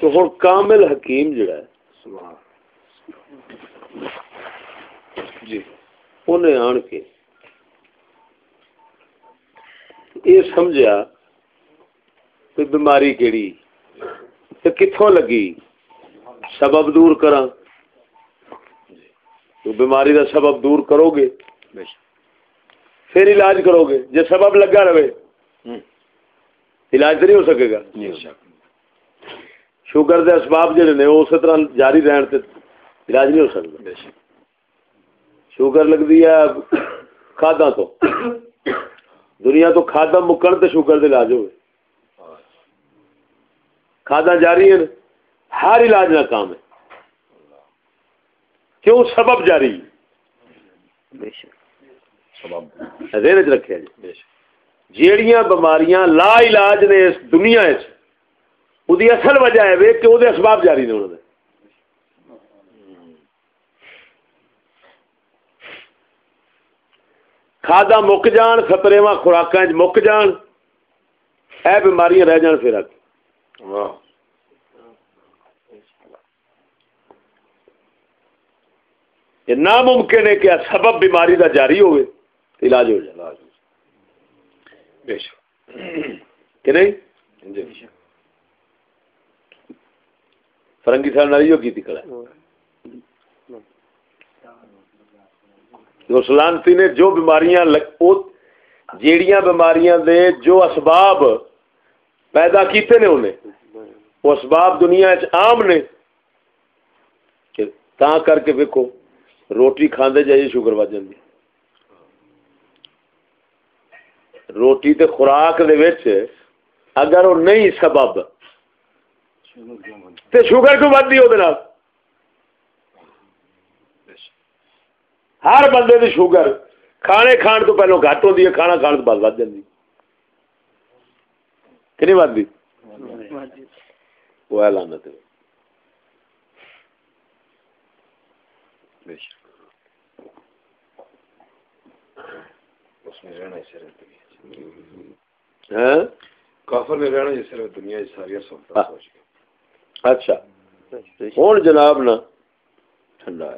تو ہوں کامل حکیم جڑا ہے جی انہیں آن کے یہ سمجھا کہ بیماری کیڑی تو کتوں لگی؟ سبب دور کرا تو بیماری کا سبب دور کرو گے پھر علاج کرو گے جی سبب لگا رہے علاج تو نہیں ہو سکے گا۔ شوگر دے اسباب جڑے نے اسی طرح جاری رہن تے علاج نہیں ہو سکتا شوگر لگتی ہے کھادا تو دنیا تو کھادا مکن تے شوگر دے علاج ہوئے کھادا جاری ہیں ہر علاج ناکام ہے کیوں سبب جاری سبب رکھے جی جیڑیاں بیماریاں لا علاج نے اس دنیا وہی اصل وجہ ہے کہ وہ اسباب جاری نے انہوں نے کھادا مک جان سپرےواں خوراک مک جان اے بیماریاں رہ جان پھر یہ ناممکن ہے کہ سبب بیماری کا جاری ہوئے علاج ہو جائے کہ نہیں۔ فرنگی صاحب نالی کی تھی کڑا سلانتی نے جو بیماریاں جیڑیاں بیماریاں دے جو اسباب پیدا کیتے نے انہیں، وہ اسباب دنیا عام نے تا کر کے ویکو روٹی کھاندے جائیے شوگر بج جاتی روٹی تے خوراک دے وچ اگر وہ نہیں سبب تے شوگر کیوں بڑھتی وہ ہر بندے دی شوگر کھانے کھان تو پہلو گھٹ ہوتی ہے، کھانا کھان تو بعد بد جاتی کہ نہیں بڑھتی وہ اعلان اس میں رہنا اسے ہاں؟ کافر میں رہنا جس طرح دنیا ساری ہاں۔ اچھا۔ ہوں جناب نا۔ ٹھنڈا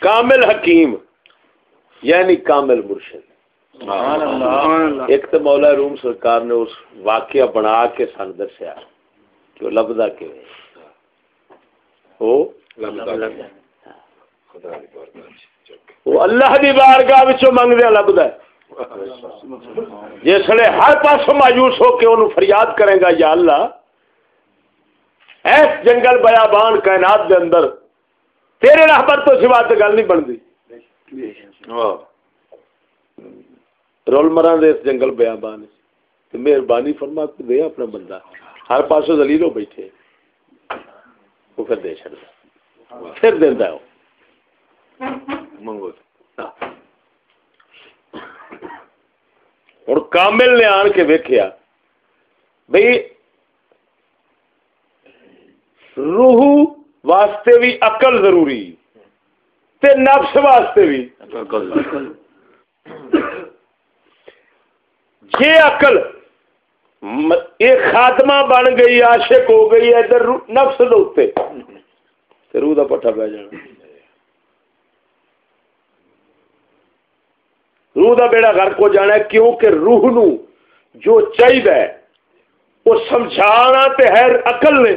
کامل حکیم یعنی کامل مرشد۔ ایک تو مولا روم سرکار نے اس واقعہ بنا کے سن دسیا کہ وہ لبدا کہ وہ؟ اللہ دی بارگاہ وچوں منگدیا لبدا جسے ہر پاس مایوس ہو کے انہوں فریاد کرے گا یا اللہ ایس جنگل بیابان کائنات دے اندر تیرے رحمت تو سوا تو گل نہیں بنتی۔ رول مرا دے اس جنگل بیابان مہربانی فرما دے اپنا بندہ۔ ہر پاسوں دلیل ہو بیٹھے۔ وہ پھر دے چڑھتا پھر دینا منگو اور کامل نے آن کے ویکیا بھائی روح واسطے بھی عقل ضروری تے نفس واسطے بھی یہ عقل یہ خاتمہ بن گئی عاشق ہو گئی ہے ادھر نفس دے روح کا پٹھا پی جانا روح کا بیڑا گرک ہو جانا ہے کیونکہ روح نو جو چاہیے وہ سمجھانا تے ہے عقل نے۔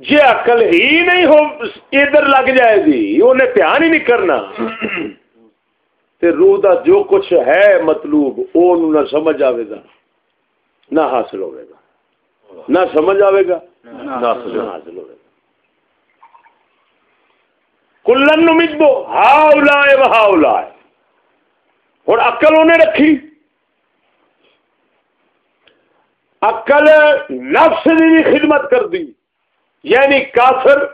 جی عقل ہی نہیں ہو ادھر لگ جائے گی انہیں دھیان ہی نہیں کرنا۔ تے روح دا جو کچھ ہے مطلوب وہ نہ سمجھ آئے گا۔ نہ حاصل ہوئے گا۔ نہ سمجھ آئے گا۔ نہ حاصل ہوئے گا۔ کلن مدو ہاؤ لائے ہاؤ لائے ہوں اقل انہیں رکھی۔ اقل نفس کی بھی خدمت کر دی یعنی کافر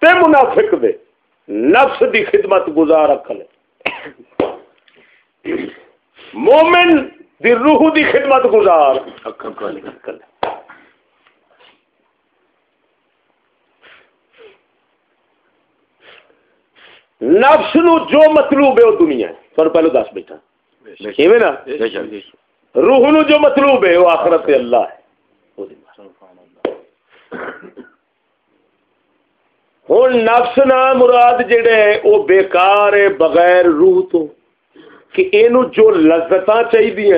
تے منافق دے۔ نفس دی خدمت گزار اقل مومن دی روح دی خدمت گزار۔ نفس نو جو مطلوب ہے وہ دنیا ہے۔ تھوڑا پہلے دس بیٹھا۔ نا۔ روح نو جو مطلوب ہے وہ آخرت اللہ ہے۔ ہوں نفس نہ مراد جڑے وہ بیکار ہے بغیر روح تو۔ کہ یہ جو لذت چاہیے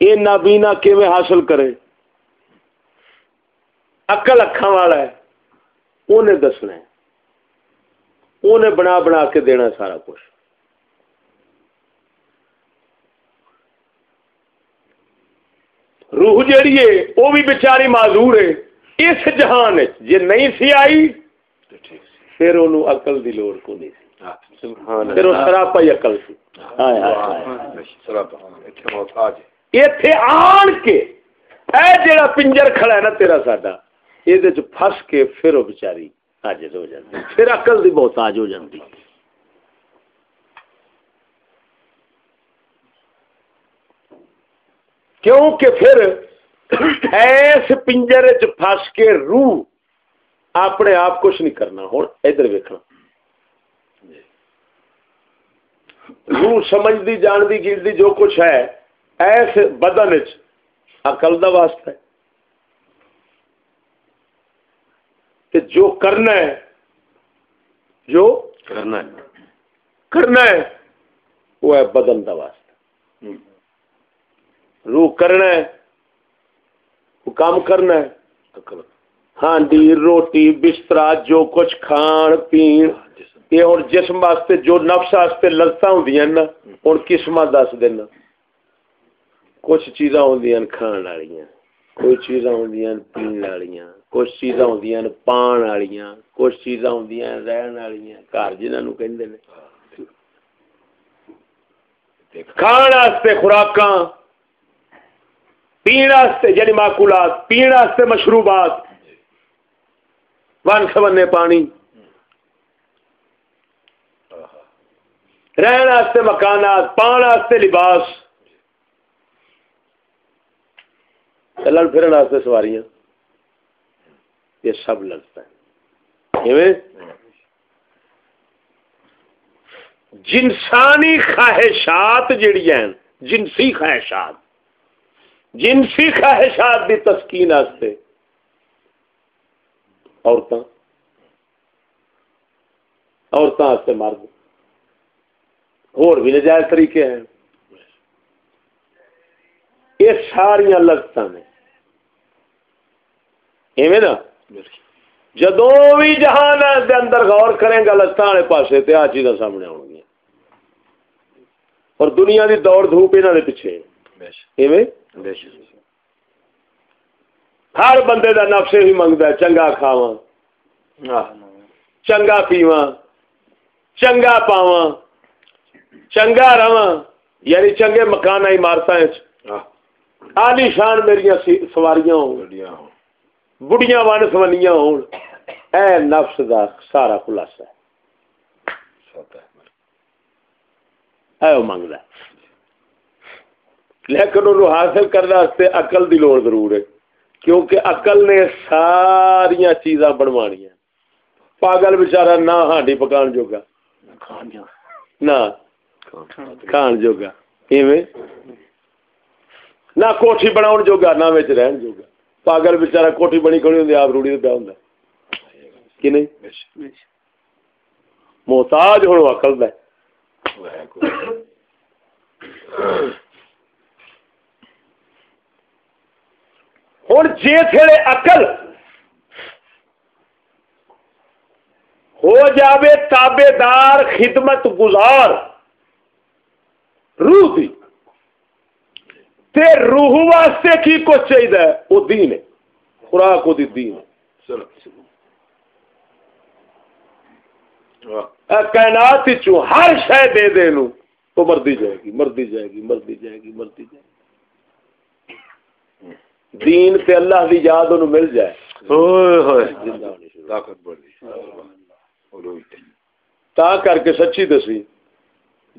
یہ نابینا کیویں حاصل کرے اقل اکھا والا ہے، انہیں دسنا ہے۔ انہیں بنا بنا کے دینا سارا کچھ۔ روح جیڑی ہے وہ بھی بچاری معذور ہے۔ اس جہان جی نہیں سی آئی پھر انہوں اقل کی لوڑ کو نہیں سی۔ پھر وہ سراپا ہی اقل سی۔ اتے آن کے اے جڑا پنجر کھڑا ہے نا تیرا ساڈا یہ پھس کے پھر وہ بچاری حاجت ہو جاتی پھر اقل کی بہت آج ہو جاتی کیونکہ پھر ایس پنجر چس کے روح اپنے آپ کچھ نہیں کرنا ہوں ادھر ویکنا روح سمجھتی جانتی گرتی جو کچھ ہے، ایس بدن چقل کا واسطہ ہے۔ کہ جو کرنا ہے جو کرنا ہے۔ کرنا ہے وہ ہے بدن کا واسطہ۔ روح کرنا ہے وہ کام کرنا ہے۔ ہانڈی روٹی بستر جو کچھ کھان پین یہ ہوں جسم واسطے جو نفس واسطے لذت ہوں نا ہوں قسم دس دینا۔ کچھ چیزاں ہوں کھان والی کوئی چیزاں ہوں پین والی کچھ چیزاں ہوں پان والی کچھ چیزاں ہوں رہن والی گھر جنہوں کہ کھان واسطے خوراک پینے یعنی معقولات پینے مشروبات ون سبنے پانی رہن مکانات پان واسطے لباس چلن پھرن سواریاں یہ سب لگتا ہے۔ جنسانی خواہشات جڑی ہیں، جنسی خواہشات۔ جنسی خواہشات کی تسکین عورتیں عورتوں مرد۔ اور بھی نجائز طریقے ہیں۔ یہ ساریا لگت نے۔ ایویں نا جدو بھی جہان دے اندر غور کریں گا والے پاسے تے آ چیزاں سامنے آن گیا اور دنیا دی دوڑ دھوپ یہاں پیچھے۔ ہر بندے دا نفس ہی منگتا ہے چنگا کھاوا چنگا پیوا چنگا پاوا چنگا رہا یعنی چنگے مکان عمارت آلی شان میری سواریاں ہو بڑیاں ون سونیاں ہون۔ اے نفس دا سارا خلاصہ ہے۔ وہ منگتا لیکن انہوں حاصل کرنے واسطے اقل دی لوڑ ضرور ہے۔ کیونکہ اقل نے ساریا چیزاں بنوانیاں۔ پاگل بچارا نہ ہانڈی پکان جوگا۔ نہ۔ کھان جوگا۔ ایویں۔ نہ کوٹھی بناؤ جوگا نہ رہن جوگا۔ پاگل بچارا کوٹھی بنی کھڑی ہوں آپ روڑی پیا ہوں کہ نہیں محتاج ہو اقل ہوں جی تھے اقل ہو جاوے تابے دار خدمت گزار روح دی تے روح واسطے کی کچھ چاہیے وہ دین ہے۔ خوراک وہ دین ہے۔ کائنات ہر شہ دے دے نو تو مردی جائے گی مردی جائے گی مردی جائے گی مردی جائے گی۔ دین تے اللہ دی یاد انہوں مل جائے۔ تا کر کے سچی دسی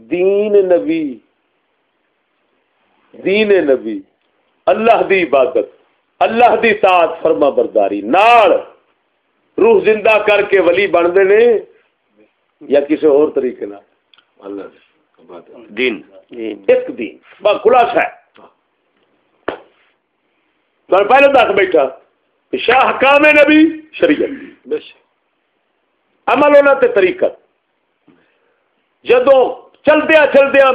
دین نبی دین نبی اللہ دی عبادت اللہ دی تاعت فرما برداری نال روح زندہ کر کے ولی بنتے نے یا کسی اور طریقے دین۔ ایک دین بس خلاصہ ہے۔ تو پہلے دس بیٹھا شاہ حکام نبی شریعت۔ عمل ہونا تے طریقت۔ جدو چلدیا چلدیا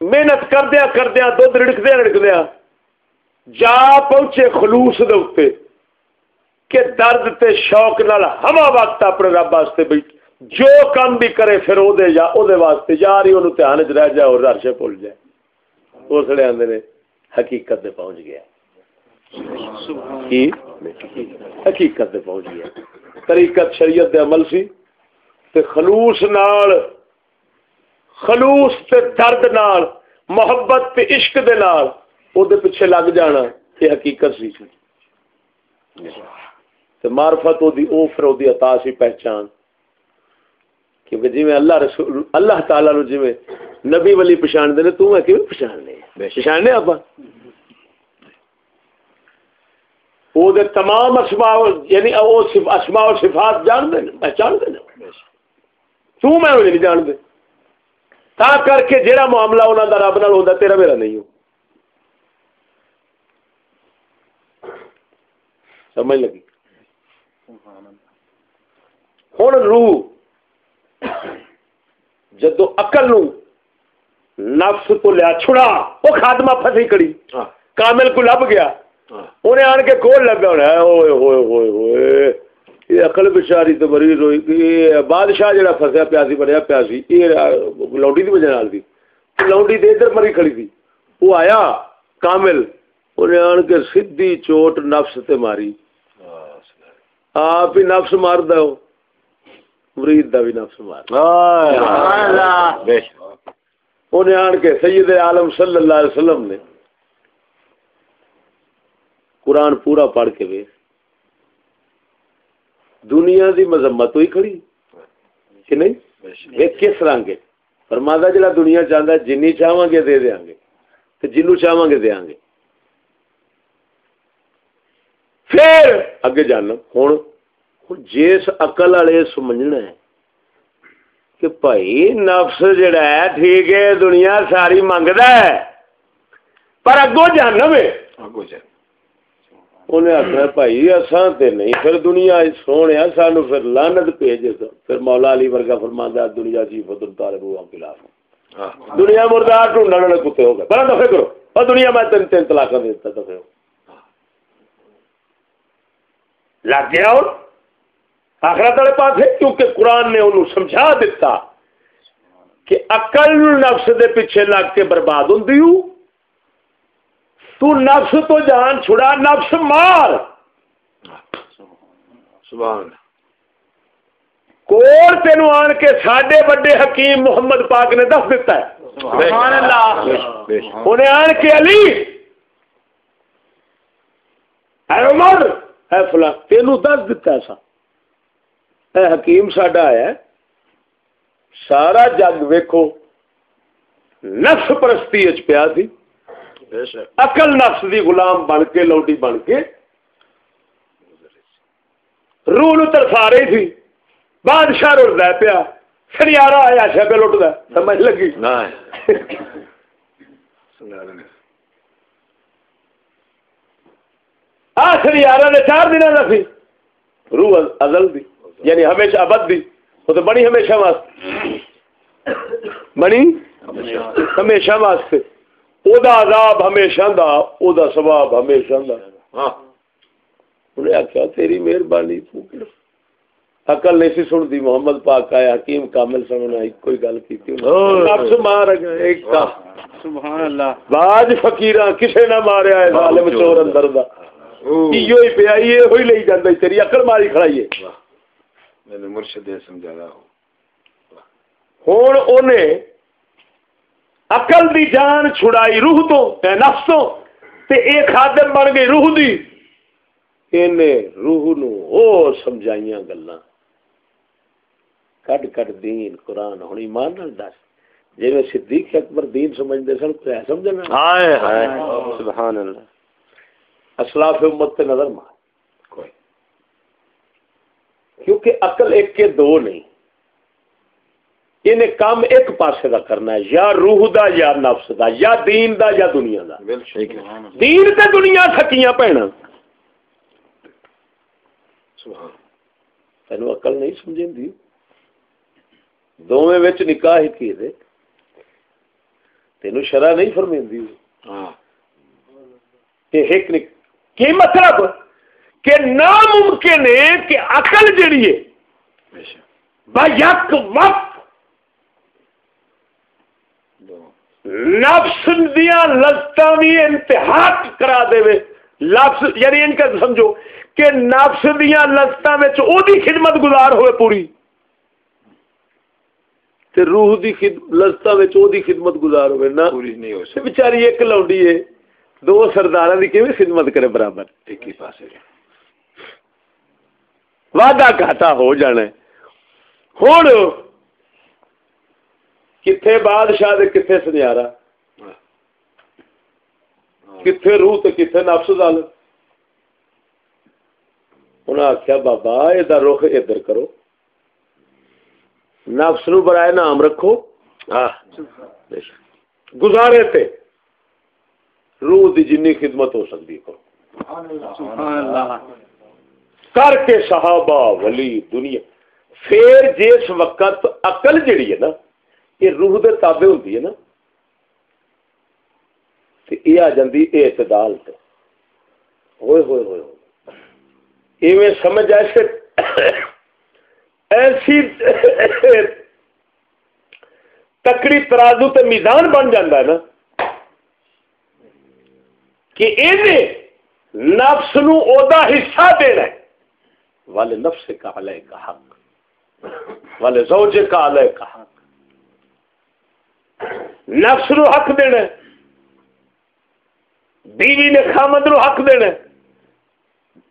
محنت کردیا کردیا دھد رڑکدیا رڑکدیا۔ جا پہنچے خلوص دے کہ درد تے شوق نال ہوا وقت اپنے رب واسطے بیٹھ۔ جو کام بھی کرے پھر او دے جا او دے واسطے جا رہی انہوں دھیان چ رہ جائے اور ررشے بھول جائے اس لیے آدھے نے حقیقت دے پہنچ گیا۔ حقیقت دے پہنچ گیا۔ طریقت شریعت دے عمل سی۔ تے خلوص نال خلوص تے درد نال محبت تے عشق دے نال او دے پیچھے لگ جانا یہ حقیقت سی تے معرفت او دی او پھر او دی عطا سی پہچان۔ کیونکہ جی میں اللہ رسول اللہ تعالی نو جی میں نبی ولی پہچان دے تو میں کیویں پہچاننے پہچاننے اپا او دے تمام اسماء یعنی او اسماء و صفات جان دے پہچان دے تو میں نہیں جان دے تا کر کے جیڑا معاملہ انہاں دا رب نال ہوندا تیرا میرا نہیں ہو۔ سمجھ لگی؟ ہوں روح جدو نو نفس کو لیا چھڑا وہ خاتمہ پھسی کڑی۔ ہاں۔ کامل کو لب گیا۔ ہاں۔ انہیں آن کے کول لگا ہونا ہوئے ہوئے ہوئے ہوئے۔ یہ اقل بچاری تو مریض ہوئی بادشاہ جڑا فسیا پیاسی بنیا، پیاسی، یہ لونڈی کی وجہ نال دی۔ لونڈی دے ادھر مری کھڑی تھی وہ آیا، کامل، انہیں آن کے سدھی چوٹ نفس تے ماری۔ آپ ہی نفس مار دو مرید دا بھی نفس مار انہیں آن کے سید عالم صلی اللہ علیہ وسلم نے قرآن پورا پڑھ کے وے دنیا دی مذمت ہوئی کھڑی؟ کہ نہیں؟ یہ کس رنگ فرمادا جڑا دنیا چاہتا ہے جنی چاہواں گے دے دیاں گے تو جنو چاہواں گے دیاں گے۔ پھر اگے جانا ہوں جس اقل والے سمجھنا ہے کہ بھائی نفس جڑا ہے ٹھیک ہے دنیا ساری منگتا ہے پر اگو جانا میں انہیں آخر بھائی اصا تے نہیں پھر دنیا سونے سانو پھر لانت بھیج پھر مولا علی ورگا دنیا جی خلاف۔ دنیا مردار ڈھونڈنے والے کتے ہو گئے۔ بڑا دفے کرو۔ اور دنیا میں تین تین طلاق دیتا دفے ہو۔ لگ گیا اور آخرت والے پاس کیونکہ قرآن نے انہوں سمجھا دیتا کہ اقل نفس دے پیچھے لگ کے برباد ہوں تو نفس تو جان چھڑا نفس مار۔ سبحان کول تین آن کے سڈے وڈے حکیم محمد پاک نے دس دیتا ہے۔ انہیں آن کے علی۔ اے عمر اے فلاں تینوں دس دیتا ایسا اے حکیم ساڈا آیا سارا جگ ویکو نفس پرستی پیا سی۔ اقل نفس دی غلام بن کے لوڈی بن کے۔ روح نو ترسا رہی تھی۔ بادشاہ رڑتا پیا۔ سنیارا آیا شا پہ لٹ سمجھ لگی؟ آ سنیارا نے چار دن کا سی روح ازل دی یعنی ہمیشہ ابد دی۔ وہ تو بنی ہمیشہ واسطے۔ بنی ہمیشہ واسطے۔ او دا عذاب ہمیشہ دا او دا ثواب ہمیشہ دا۔ ہاں۔ انہیں آخیا تیری مہربانی عقل نہیں سی سن دی محمد پاک آیا حکیم کامل ایک کوئی گل کی تھی نفس مار ایک کا سبحان اللہ۔ باج فقیرہ کسے نہ ماریا ہے ظالم چور اندر دا۔ ایو ہی پیا یہ ہوئی لئی جاندا تیری عقل ماری کھڑائی ہے۔ میں نے مرشد سمجھا رہا ہوں ہوں اقل دی جان چھڑائی روح تو نفس تو تے اے خادم بن گئی روح دی۔ روح نو او سمجھائیاں گلاں۔ کڈ کڈ دین قرآن ہوں ایمان نال دس۔ جی میں صدیق اکبر دین سمجھتے سن کوئی سمجھنا ہائے ہائے۔ سبحان اللہ اسلاف امت تے نظر مار۔ کیونکہ عقل ایک کے دو نہیں۔ انہیں کام ایک پاسے دا کرنا ہے یا روح دا یا نفس دا یا دین دا یا دنیا دا۔ دین تے دنیا تھکیاں پینا تینوں عقل نہیں سمجھیں دی دونوں وچ نکاح ہی کی دے۔ تینوں شرع نہیں فرمیں دی ہاں ایک نک... کی مطلب؟ کہ ناممکن ہے کہ عقل جڑی ہے با یک وقت نفس دیا لذت بھی انتہا کرا دے لفظ یعنی ان کا سمجھو کہ نفس دیا لذت خدمت گزار ہوئے پوری۔ تے روح دی لذت خدمت گزار ہوئے۔ نہ پوری نہیں ہو سکتی۔ بیچاری ایک لونڈی ہے دو سردار کی کیویں خدمت کرے برابر؟ ایک ہی پاس وعدہ گھاٹا ہو جانا ہوں کتنے بادشاہ کتنے سنیارا کتنے روح تو کتنے نفس دل انہیں آخیا بابا یہ رخ ادھر کرو۔ نفس نو برائے نام رکھو۔ گزارے تے روح دی جنی خدمت ہو سکتی کرو کر کے صحابہ ولی دنیا۔ پھر جس وقت اقل جڑی ہے نا یہ روح دے تابع ہوتی ہے نا۔ یہ آ جاتی اعتدال تے۔ ہوئے ہوئے ہوئے ایویں سمجھ ایسے ایسی تکڑی ترازو تے میدان بن جاتا ہے نا کہ نفس نو اودا حصہ دینا ہے۔ والے نفس کا علیہ کا حق، والے زوجے کا علیہ کا حق۔ نفس نو حق دینا بیوی نے خامد نو حق دینا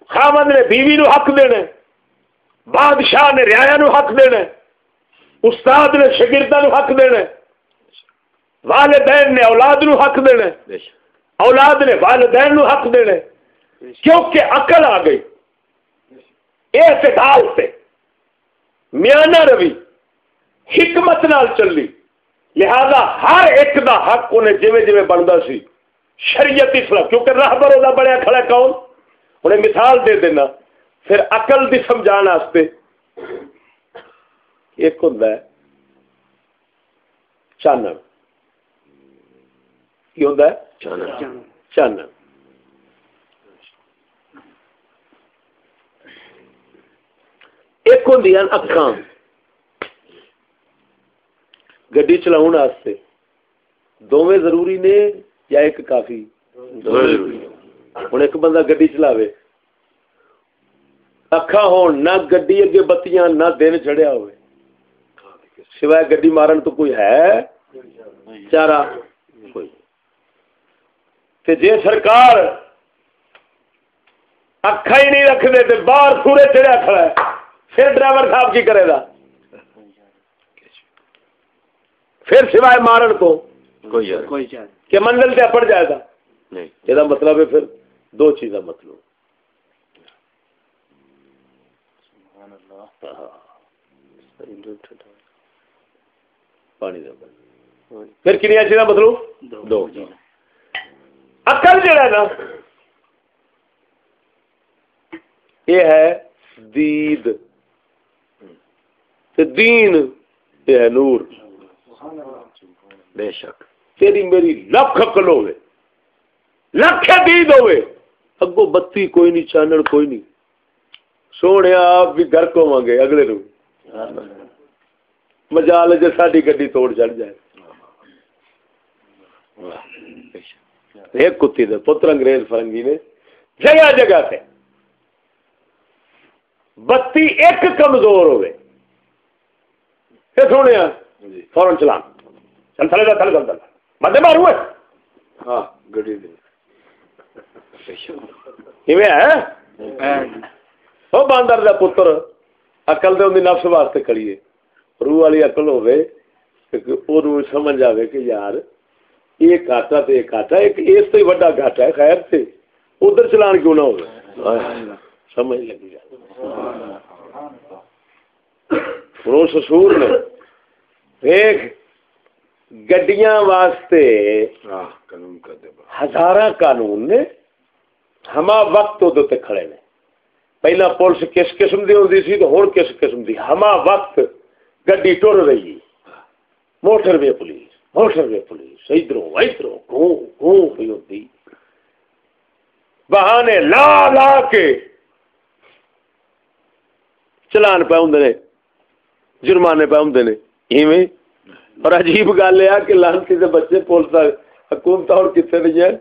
خامد نے بیوی نو حق دینا بادشاہ نے ریا نو حق دینا استاد نے شگردہ نو حق دینا والدین نے اولاد نو حق دینا اولاد نے والدین نو حق دینا کیونکہ عقل آ گئی۔ اعتدال سے میانہ روی۔ حکمت نال چلی۔ لہذا ہر ایک دا حق انہیں جی جی بنتا سی۔ شریعت اسلام کیونکہ راہ بروزہ بڑا کھڑا کون؟ انہیں مثال دے دینا۔ پھر اقل دی سمجھان واسطے ایک ہوں چانن کی ہوں چانن ایک ہوں اکھان گڈی چلاؤ واسطے۔ دونوں ضروری نے یا ایک کافی؟ ہوں ایک بندہ گڈی چلاوے۔ اکھا ہون نہ گڈی اگے بتیاں نہ دن چڑھیا ہوئے۔ سوائے گڈی مارن تو کوئی ہے؟ چارا کوئی۔ جی سرکار اکھا ہی نہیں رکھ دے باہر سورے چڑھیا کھڑا ہے پھر ڈرائیور صاحب کی کرے گا؟ پھر سوائے مارن کو کہ منزل سے پڑ جائے گا۔ یہ مطلب ہے پھر دو چیزیں مطلب پانی پھر کنیا چیزاں مطلب دو۔ اکل جڑا نا یہ ہے دید۔ دین یہ ہے نور۔ بے شک۔ تیری میری لکھ اکل ہوے لکھ دید ہوے اگو بتی کوئی نہیں چانن کوئی نہیں۔ سونے آپ بھی گھر کو مانگے اگلے رو۔ مجال جی ساری گڈی توڑ چڑھ جائے۔ ایک کتی دے پتر انگریز فرنگی نے جگہ جگہ سے بتی ایک کمزور ہوئے۔ سونے آپ فورن چلان چل تھلے تھلے چل چل مدے مارو ہاں گڈی وہ باندر دا پتر اقل دے نفس واسطے کڑیے روح والی اقل ہوے وہ سمجھ آئے کہ یار یہ گاٹا تو یہ گاٹا ایک اس سے بڑا گاٹا ہے خیر سے ادھر چلان کیوں نہ ہو سمجھ لگی جائے۔ سور نے۔ گڈیاں واسطے ہزار قانون نے ہما وقت ادو کھڑے نے۔ پہلا پولیس کس قسم کی ہوتی سی تو ہوں کس قسم کی ہما وقت گڈی ٹر رہی۔ Motorway police motorway police ادھر ادھر گھوں گھوں پی ہوتی بہانے لا لا کے چلان پہ ہوں جرمانے پہ ہوں ایویں۔ اور عجیب گل یہ کہ لانتی کے بچے پولیس حکومت اور کتنے نہیں ہے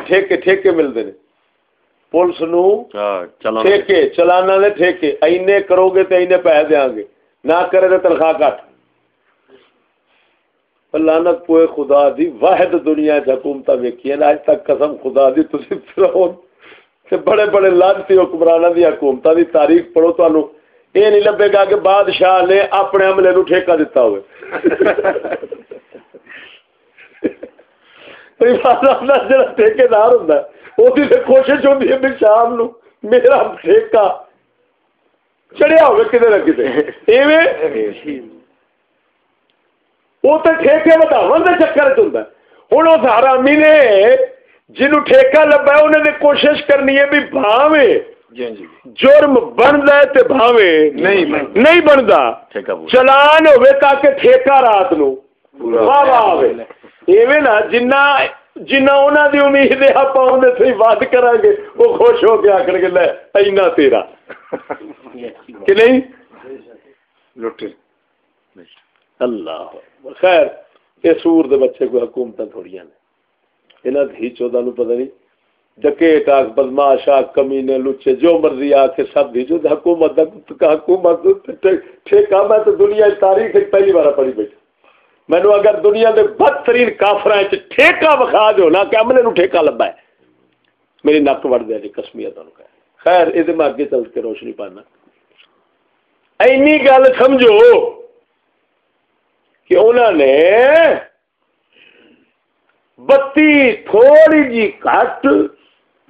ٹھیکے ٹھیکے ملتے ہیں پولیس نو ٹھیکے چلانا نے ٹھیکے۔ اینے کرو گے تو اینے پیسے دیا گے۔ نہ کرے تو تنخواہ کٹ۔ لانت پوئے خدا دی واحد دنیا حکومت ویکھی اج تک قسم خدا دی تھی فرعون بڑے بڑے لانتی حکمرانوں دی حکومت دی تاریخ پڑھو تو یہ نہیں لبے گا کہ بادشاہ نے اپنے عملے نو ٹھیکہ دیتا ہوئے ٹھیکے دار ہوں وہ کوشش ہوتی ہے بھی شام نو میرا ٹھیکہ چڑیا ہوگا کدے نہ کدے وہ تو ٹھیکے بتاو کے چکر چ ہوں ہوں اس حرامی نے جنوں ٹھیکہ لبا انہوں نے کوشش کرنی ہے بھی بھاوے جرم بنتا ہے بھاوے نہیں بنتا۔ چلان ہوئے تاکہ ٹھیکہ رات نو۔ واہ واہ ایویں نا جنہ جنہ انہوں دی امید ہے آپ اندر سے بات کرا گے وہ خوش ہو کے آخر کے لے اینا تیرا۔ کہ نہیں؟ اللہ۔ خیر یہ سور دے بچے کو حکومت تھوڑی نے۔ یہاں دھی چودہ نو پتہ نہیں۔ ڈکیٹ آگ بدماش آگ کمینے لچے جو مرضی آ کے سب دی۔ جو حکومت حکومت ٹھیکہ، میں تو دنیا تاریخ پہلی بار پڑھی بیٹھا۔ مینو اگر دنیا کے بدترین کافر ٹھیکہ بخا دو نا کہ امنے نو ٹھیکہ لبا ہے۔ میری نک وڑ دیا جی کسمیا تمہیں خیر یہ میں اگے چل کے روشنی پانا۔ اینی گل سمجھو کہ انہوں نے بتی تھوڑی جی کٹ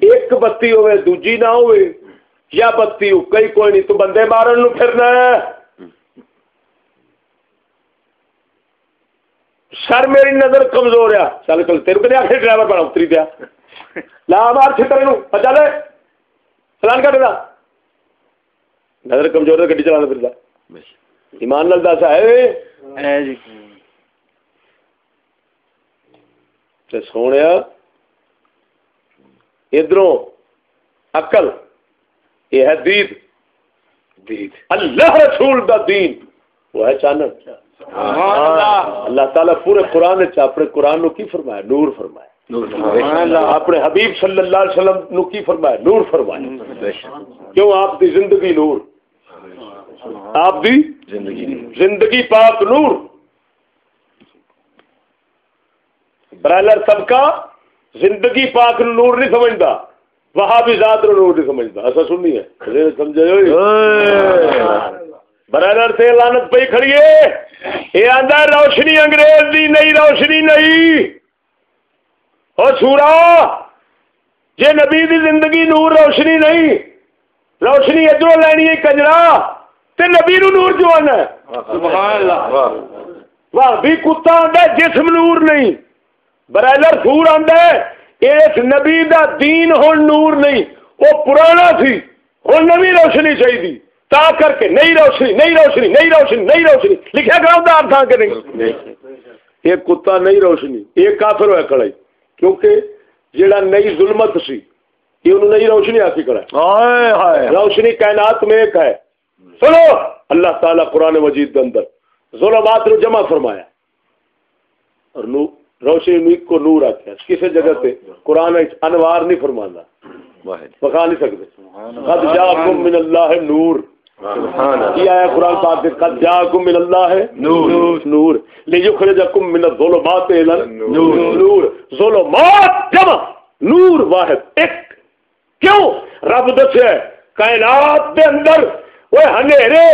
ایک بتی ہوئے دوجی نہ ہوئے یا بتی کئی کوئی نہیں تو بندے مارن نو پھرنا سر میری نظر کمزور ہے۔ چل کل تیرے کو آخر ڈرائیور بنا اتری پیا۔ لا مار چھتر چل چلان کٹ دا نظر کمزور ہے گڈی چلانا پھر ایمان لال دس ہے۔ جی۔ سونے ادھر اقل یہ ہے دید۔ دید۔ اللہ رسول دا دین۔ وہ ہے چانک۔ اللہ۔ تعالیٰ پورے قرآن اپنے قرآن نو کی فرمایا نور فرمایا اپنے حبیب صلی اللہ علیہ وسلم نو کی فرمایا نور فرمایا کیوں؟ آپ دی زندگی نور۔ آپ دی زندگی پاک نور۔ برائلر طبقہ زندگی پاک نور نہیں سمجھتا وہاں بھی ذات نور نہیں سمجھتا ایسا سننی ہے۔ سمجھے برائلر سے لانت پہ کھڑی ہے۔ یہ آدھا روشنی انگریز دی نہیں روشنی نہیں۔ اور سورا جی نبی دی زندگی نور روشنی نہیں۔ روشنی ادھر لینی ہے کنجرا۔ تے نبی نو نور جو ہے؟ واہ بھی کتا آدھا جسم نور نہیں۔ برائلر سور آدھا اس نبی دا دین ہوں نور نہیں۔ وہ پرانا سی ہوں نوی روشنی چاہیے تا کر کے نئی روشنی نئی روشنی نئی روشنی نئی روشنی۔ لکھا کرا دار تھا کہ نہیں؟ یہ کتا نئی روشنی۔ یہ کافر ہوا کھڑا کیونکہ جیڑا نئی ظلمت سی یہ انہوں نئی روشنی آتی کرا روشنی کائنات میں ایک ہے۔ سنو اللہ تعالیٰ قرآن مجید کے اندر ظلمات نو جمع فرمایا۔ اور نو روشنی کو نور آتا ہے کسی جگہ پہ قرآن انوار نہیں فرمانا۔ بخا نہیں سکتے۔ قد جاکم من اللہ نور۔ کی آیا قرآن پاک سے قد جاکم من اللہ نور۔ نور۔ من الظلمات الى نور۔ ظلمات جمع۔ نور واحد۔ ایک۔ کیوں؟ رب کائنات دے اندر وہ ہنیرے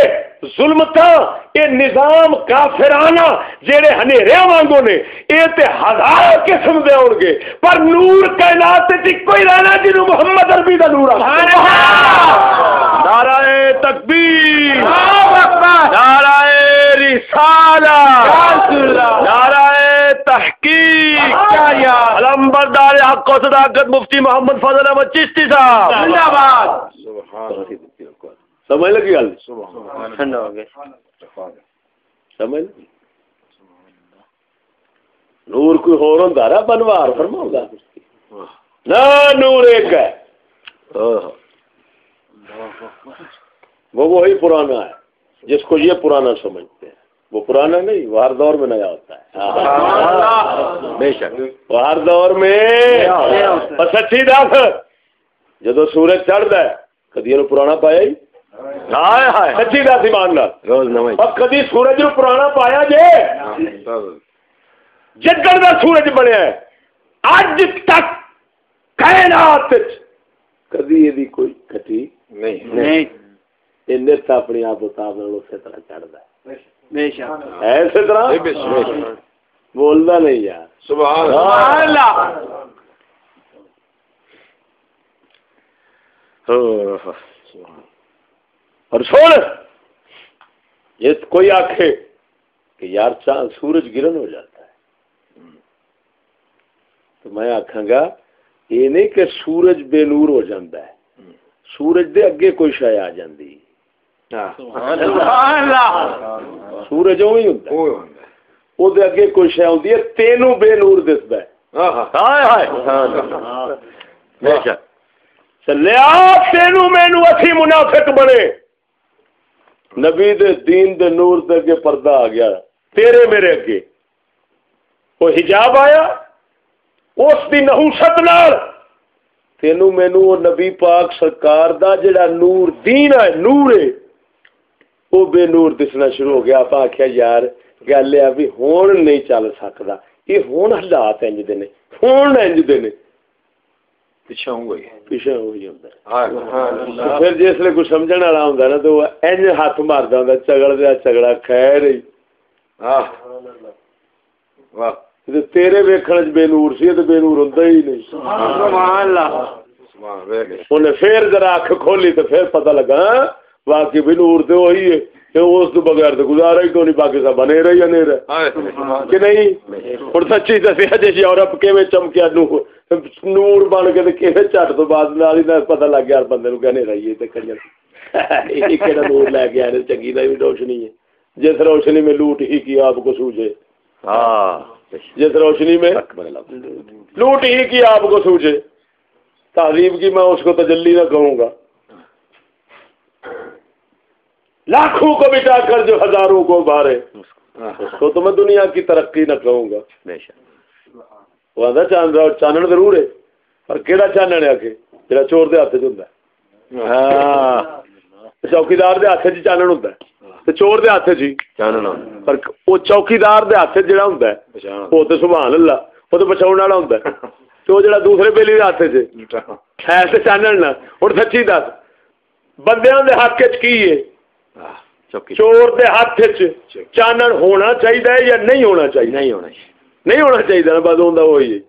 یہ نظام کافرانہ جڑے ہنیرے وانگو نے یہ تے ہزار قسم دے ہون گے پر نور کائنات تے کوئی رہنا جنو محمد عربی دا نور نعرہ تکبیر۔ نعرہ رسالہ۔ نعرہ تحقیق۔ علم بردار حق و صداقت مفتی محمد فضل احمد چشتی صاحب۔ سمجھ لگی گل؟ سمجھ نور کوئی ہور رہا بنوار نہ نور ایک ہے۔ وہ وہی پرانا ہے جس کو یہ پرانا سمجھتے ہیں۔ وہ پرانا نہیں وہ ہر دور میں نیا ہوتا ہے۔ بے شک۔ وہ ہر دور میں سچی دس جدو سورج چڑھتا ہے کدی پرانا پایا ہی۔ سچی دس ہی۔ مان لا کدی سورج نو پرانا پایا جے؟ جدڑ کا سورج بنیا ہے۔ اج تک کائنات کدی یہ کوئی کٹی نہیں اپنی آپ اتاب اسی طرح چڑھتا ہے۔ اسی طرح؟ بولتا نہیں یار۔ سبحان اور سن! یہ کوئی آخے کہ یار چاند سورج گرن ہو جاتا ہے۔ تو میں آخا گا یہ نہیں کہ سورج بے نور ہو جاتا ہے۔ سورج دے اگے کوئی شے آ جاندی۔ سورج او ہی ہوندا او دے اگے کوئی شے ہوندی ہے تینوں بے نور دسدا ہے۔ ہائے بے شک۔ چلیا تینوں مینوں اسی منافق بنے۔ نبی دے دین دے نور دے اگے پردہ آ گیا۔ تیرے میرے اگے۔ وہ حجاب آیا، اس دی نحوست نال۔ تینو مینو نبی پاک سرکار دا جڑا نور دین ہے، نور ہے، وہ بے نور دسنا شروع ہو گیا۔ آپ آخیا یار، گل ہے بھی ہون نہیں چل سکتا یہ ہون حالات انج دے نے، ہون انج دے نے۔ پیچھے ہوئی پیچھے ہوئی ہوں پھر جس لیے کچھ سمجھنے والا ہوں نا تو انج ہاتھ مارتا ہوں چگڑ دیا چگڑا خیر ہی واہ۔ تیرے ویکھن بے نور سی تو بے نور ہوندا ہی نہیں۔ سبحان اللہ انہیں پھر ذرا اکھ کھولی پھر پتہ لگا ہاں، باقی بھی نور تو وہی ہے۔ اس تو بغیر تو گزارا ہی تو نہیں باقی سب بنے رہی نہیں کہ نہیں؟ ہوں سچی دسیا جی یورپ کیویں چمکیا نور؟ بن کے کیویں چٹ تو بعد پتہ لگ گیا بندے نو کہنے رہی ہے تے کنجر کہڑا نور لے کے آنے چنگی دا بھی روشنی ہے جس روشنی میں لوٹ ہی کی آپ کو سوجے جس روشنی میں لوٹ ہی کی آپ کو سوچے تعلیم کی میں اس کو تجلی نہ کہوں گا لاکھوں کو بٹا کر جو ہزاروں کو بارے اس کو تو میں دنیا کی ترقی نہ کہوں گا وہ آدھا چاند چانن ضرور ہے پر کہڑا چانن ہے آخر جا چور دے ہاتھ چ ہاں۔ چوکیدار دے ہاتھ چ چانن ہوتا ہے۔ چور دے ہاتھ جی۔ پر وہ چوکیدار دے ہاتھ جڑا ہوندا ہے وہ تے سبحان اللہ وہ تے بچاؤن والا ہوندا ہے۔ تے جڑا دوسرے بیلی دے ہاتھ چ ہے تے چانن نہ۔ ہن سچی دس بندیاں دے ہاتھ وچ کی ہے؟ چور دے ہاتھ چ چانن ہونا چاہیے یا نہیں ہونا چاہیے نہیں ہونا نہیں ہونا چاہیے بس ہوندا وہی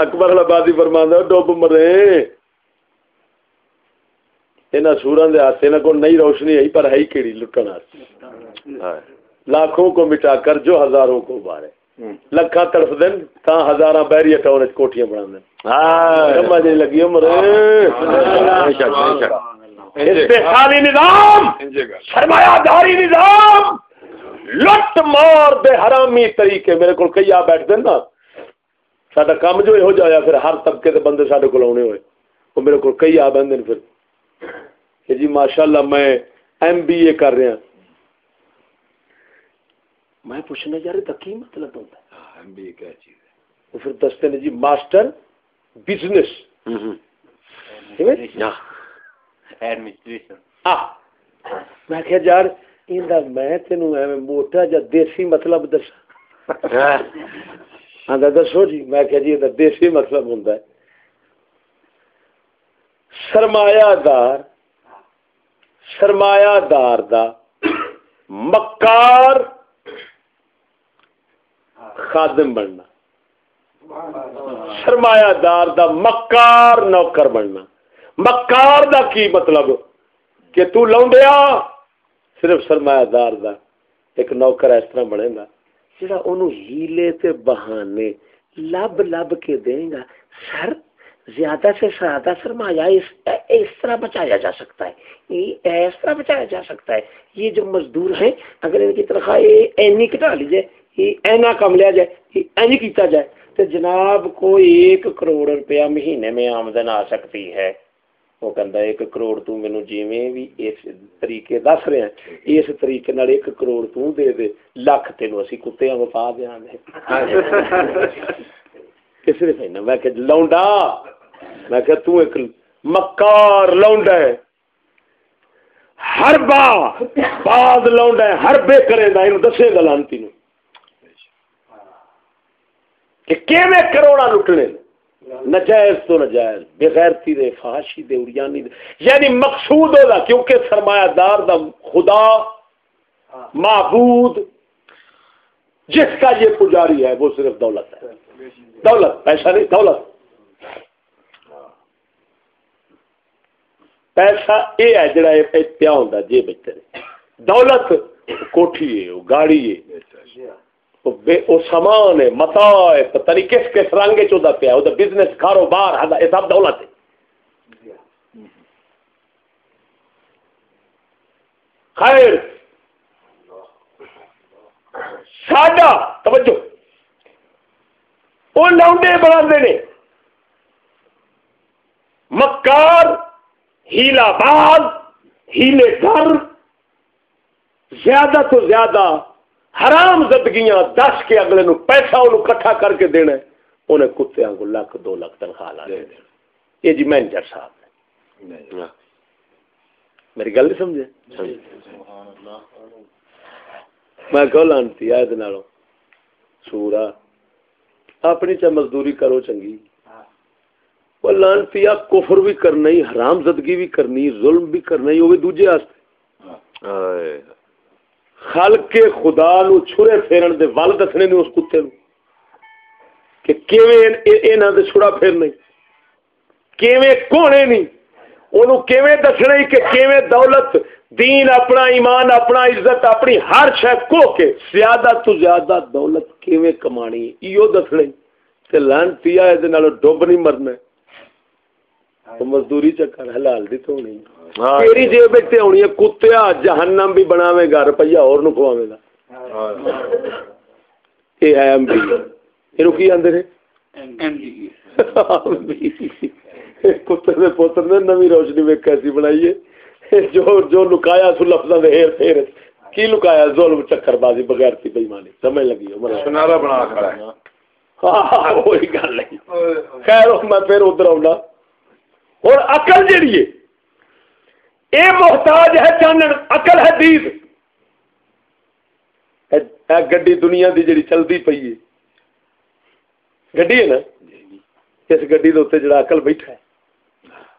اکبر آبادی فرماندا ڈوب مرے۔ سورا دے ہاتھ کو نئی روشنی ہے پر ہے ہی کیڑی لٹن لاکھوں کو مٹا کر جو ہزاروں کو بارے لکھا طرف دن تا ہزار بحری ٹاؤن کوٹیاں بنا دیں سمجھ لگی استحصالی نظام سرمایہ داری نظام۔ لٹ مار دے حرامی طریقے میرے کو کئی آ بیٹھ دیں نا ساڈا کام جو ہو جایا پھر ہر طبقے کے بندے سارے کو آنے ہوئے۔ وہ میرے کو کئی آ بہن پھر۔ کہ جی ماشاء اللہ میں ایم بی اے کر رہا۔ میں پوچھنا یار کی مطلب ہوتا ہے؟ ایم بی اے کیا چیز ہے؟ وہ پھر دستے نے جی ماسٹر بزنس۔ میں کہ یار میں تینوں موٹا جا دیسی مطلب دسا ہاں۔ دسو جی میں کہ جی دیسی مطلب ہوں سرمایہ دار سرمایہ دار دا مکار خادم بننا۔ سرمایہ دار دا مکار نوکر بننا۔ مکار دا کی مطلب؟ کہ تو لونڈیا۔ صرف سرمایہ دار دا، ایک نوکر اس طرح بنے گا جڑا انہوں ہیلے تے بہانے لب لب کے دیں گا۔ سر، زیادہ سے زیادہ سرمایہ اس اس طرح بچایا جا سکتا ہے۔ اس طرح بچایا جا سکتا ہے۔ یہ جو مزدور ہیں، اگر ان کی تنخواہ اینی کٹا لی جائے یہ اینا کم لیا جائے، یہ اینی کیتا جائے، تو جناب کو ایک کروڑ روپیہ مہینے میں آمدن آ سکتی ہے۔ وہ کہندا ایک کروڑ تو مینوں جویں بھی اس طریقے دس رہے ہیں اس طریقے نال ایک کروڑ تو دے دے لاکھ تینوں اسی کتےاں وفا دیاں گے کس نے کہنا میں کہ لونڈا میں کہ تو ایک مکار لونڈا ہے ہر با بعد لونڈا ہے ہر بے کرے دا اینو دسے گا لانتی نو کہ کیویں کروڑا لٹنے نجائز تو نجائز، بغیرتی دے، فحاشی دے اڑیانی دے۔ یعنی مقصود ہوگا کیونکہ سرمایہ دار دا خدا معبود، جس کا یہ پجاری ہے، وہ صرف دولت ہے۔ دولت، پیسہ نہیں، دولت۔ پیسہ یہ ہے جڑا پیا ہوتا جی بچے دولت کوٹھی ہے، گاڑی ہے۔ وہ سامان ہے متا ہے، پتہ نہیں کس کس رنگ چاہتا پیا وہ بزنس کاروبار یہ سب دولت ہے۔ خیر۔ ساڈا، توجہ۔ وہ لاؤنڈے بنا مکار ہیلا باز ہیلے گھر۔ زیادہ تو زیادہ حرام زدگیاں دس کے اگلے نو پیسہ انہوں کٹھا کر کے دینا انہیں کتیا کو لکھ دو لکھ تنخواہ لا دینا یہ جی مینیجر صاحب ہاں۔ میری گل نہیں سمجھے؟ میں کہ لانتی آئے دن سورا اپنی چاہ مزدوری کرو چنگی۔ وہ لانتی کفر بھی کرنا ہی حرام زدگی بھی کرنی ظلم بھی کرنا ہی وہ بھی دوجے آستے۔ خل کے خدا نو چھرے پھیرن دے ول دسنے نے اس کتے نو۔ کہ کیویں انہاں دے چھڑا پھیرنے؟ کیویں کونے نہیں اونوں کیویں دسنا کہ کیویں دولت، دین اپنا، ایمان اپنا، عزت اپنی، ہر شے کو کے زیادہ تو زیادہ دولت کیویں کمانی؟ ایو دسنا تے لانتیا اے دے نال ڈوب نہیں مرنا مزدوری چکر حلال دی تو نہیں تیری جیب تے ہونی ہے کتیا جہنم بھی بناوے گا روپیہ اور نو کھواوے گا ہے ایم پی یہ کی آندے نے کتے دے پوتر نے نوی روشنی میں کیسی بنائی ہے جو جو لکایا سو لفظاں دے ہیر پھیر کی لکایا ظلم چکر بازی بغیر تھی بے ایمانی سمجھ لگی عمر سنارا بنا کھڑا ہے ہاں وہی گل ہے خیر میں پھر ادھر آؤں اور عقل جڑی ہے اے محتاج ہے چانن اقل ہے دید گڈی دنیا دی جڑی چلتی پی ہے۔ گڈی ہے نا؟ اس گڈی دے جڑا اقل بیٹھا ہے۔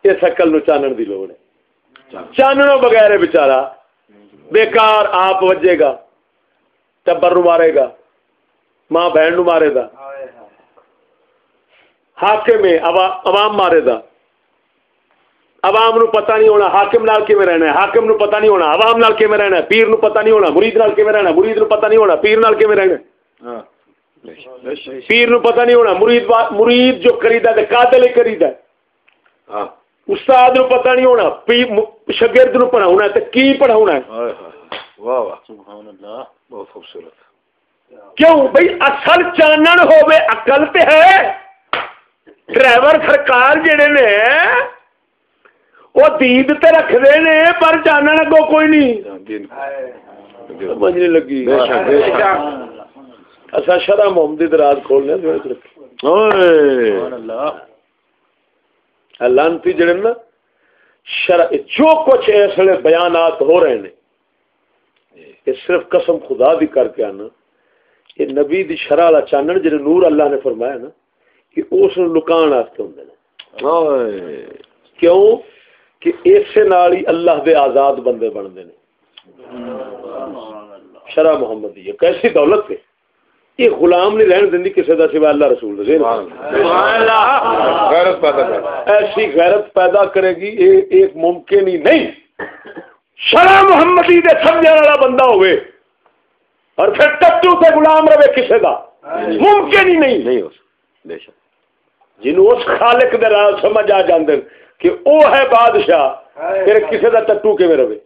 اس اقل نو چانن دی لوڑ ہے۔ چاننوں بغیر بچارا بیکار آپ وجے گا ٹبر نو مارے گا ماں بہن نو مارے گا۔ حاکم عوام مارے گا۔ عوام نو پتہ نہیں ہونا حاکم نال کیویں رہنا ہے؟ حاکم نو پتہ نہیں ہونا عوام نال کیویں رہنا ہے؟ پیر نو پتہ نہیں ہونا مرید نال کیویں رہنا ہے؟ مرید نو پتہ نہیں ہونا پیر نال کیویں رہنا ہے؟ ہاں۔ پیر نو پتہ نہیں ہونا مرید مرید جو کریدا تے قاتل کریدا ہے۔ ہاں۔ استاد نو پتہ نہیں ہونا شاگرد نو پڑھاونا تے کی پڑھاونا ہے؟ واہ واہ۔ سبحان اللہ بہت خوبصورت۔ کیوں؟ بھئی اصل چانن ہوے عقل تے ہے۔ ڈرائیور سرکار جڑے نے وہ دید تے رکھ دے نے پر جاننا کو کوئی نہیں۔ سمجھنے لگی۔ اصا شرح محمد دراز کھولنے لانتی جڑے نا شرح جو کچھ اس لیے بیانات ہو رہے ہیں یہ صرف قسم خدا بھی کر کے آنا۔ یہ نبی دی شرح والا چانن جڑے نور اللہ نے فرمایا نا کہ اس لکان واسطے ہوں کیوں؟ کہ اسے نال ہی اللہ دے آزاد بندے بنتے ہیں۔ شرح محمد یہ کیسی دولت ہے؟ یہ غلام نہیں رہن دینی کسی کا سوا اللہ رسول ایسی غیرت پیدا کرے گی ایک ممکن ہی نہیں۔ شرح محمدی دے سمجھنے والا بندہ ہوئے۔ اور پھر ٹٹو سے غلام رہے کسی کا ممکن ہی نہیں۔ نہیں ہو جنہوں اس خالق دے راہ سمجھ آ جاندے کہ او ہے بادشاہ پھر کسی دا ٹٹو میں رہے؟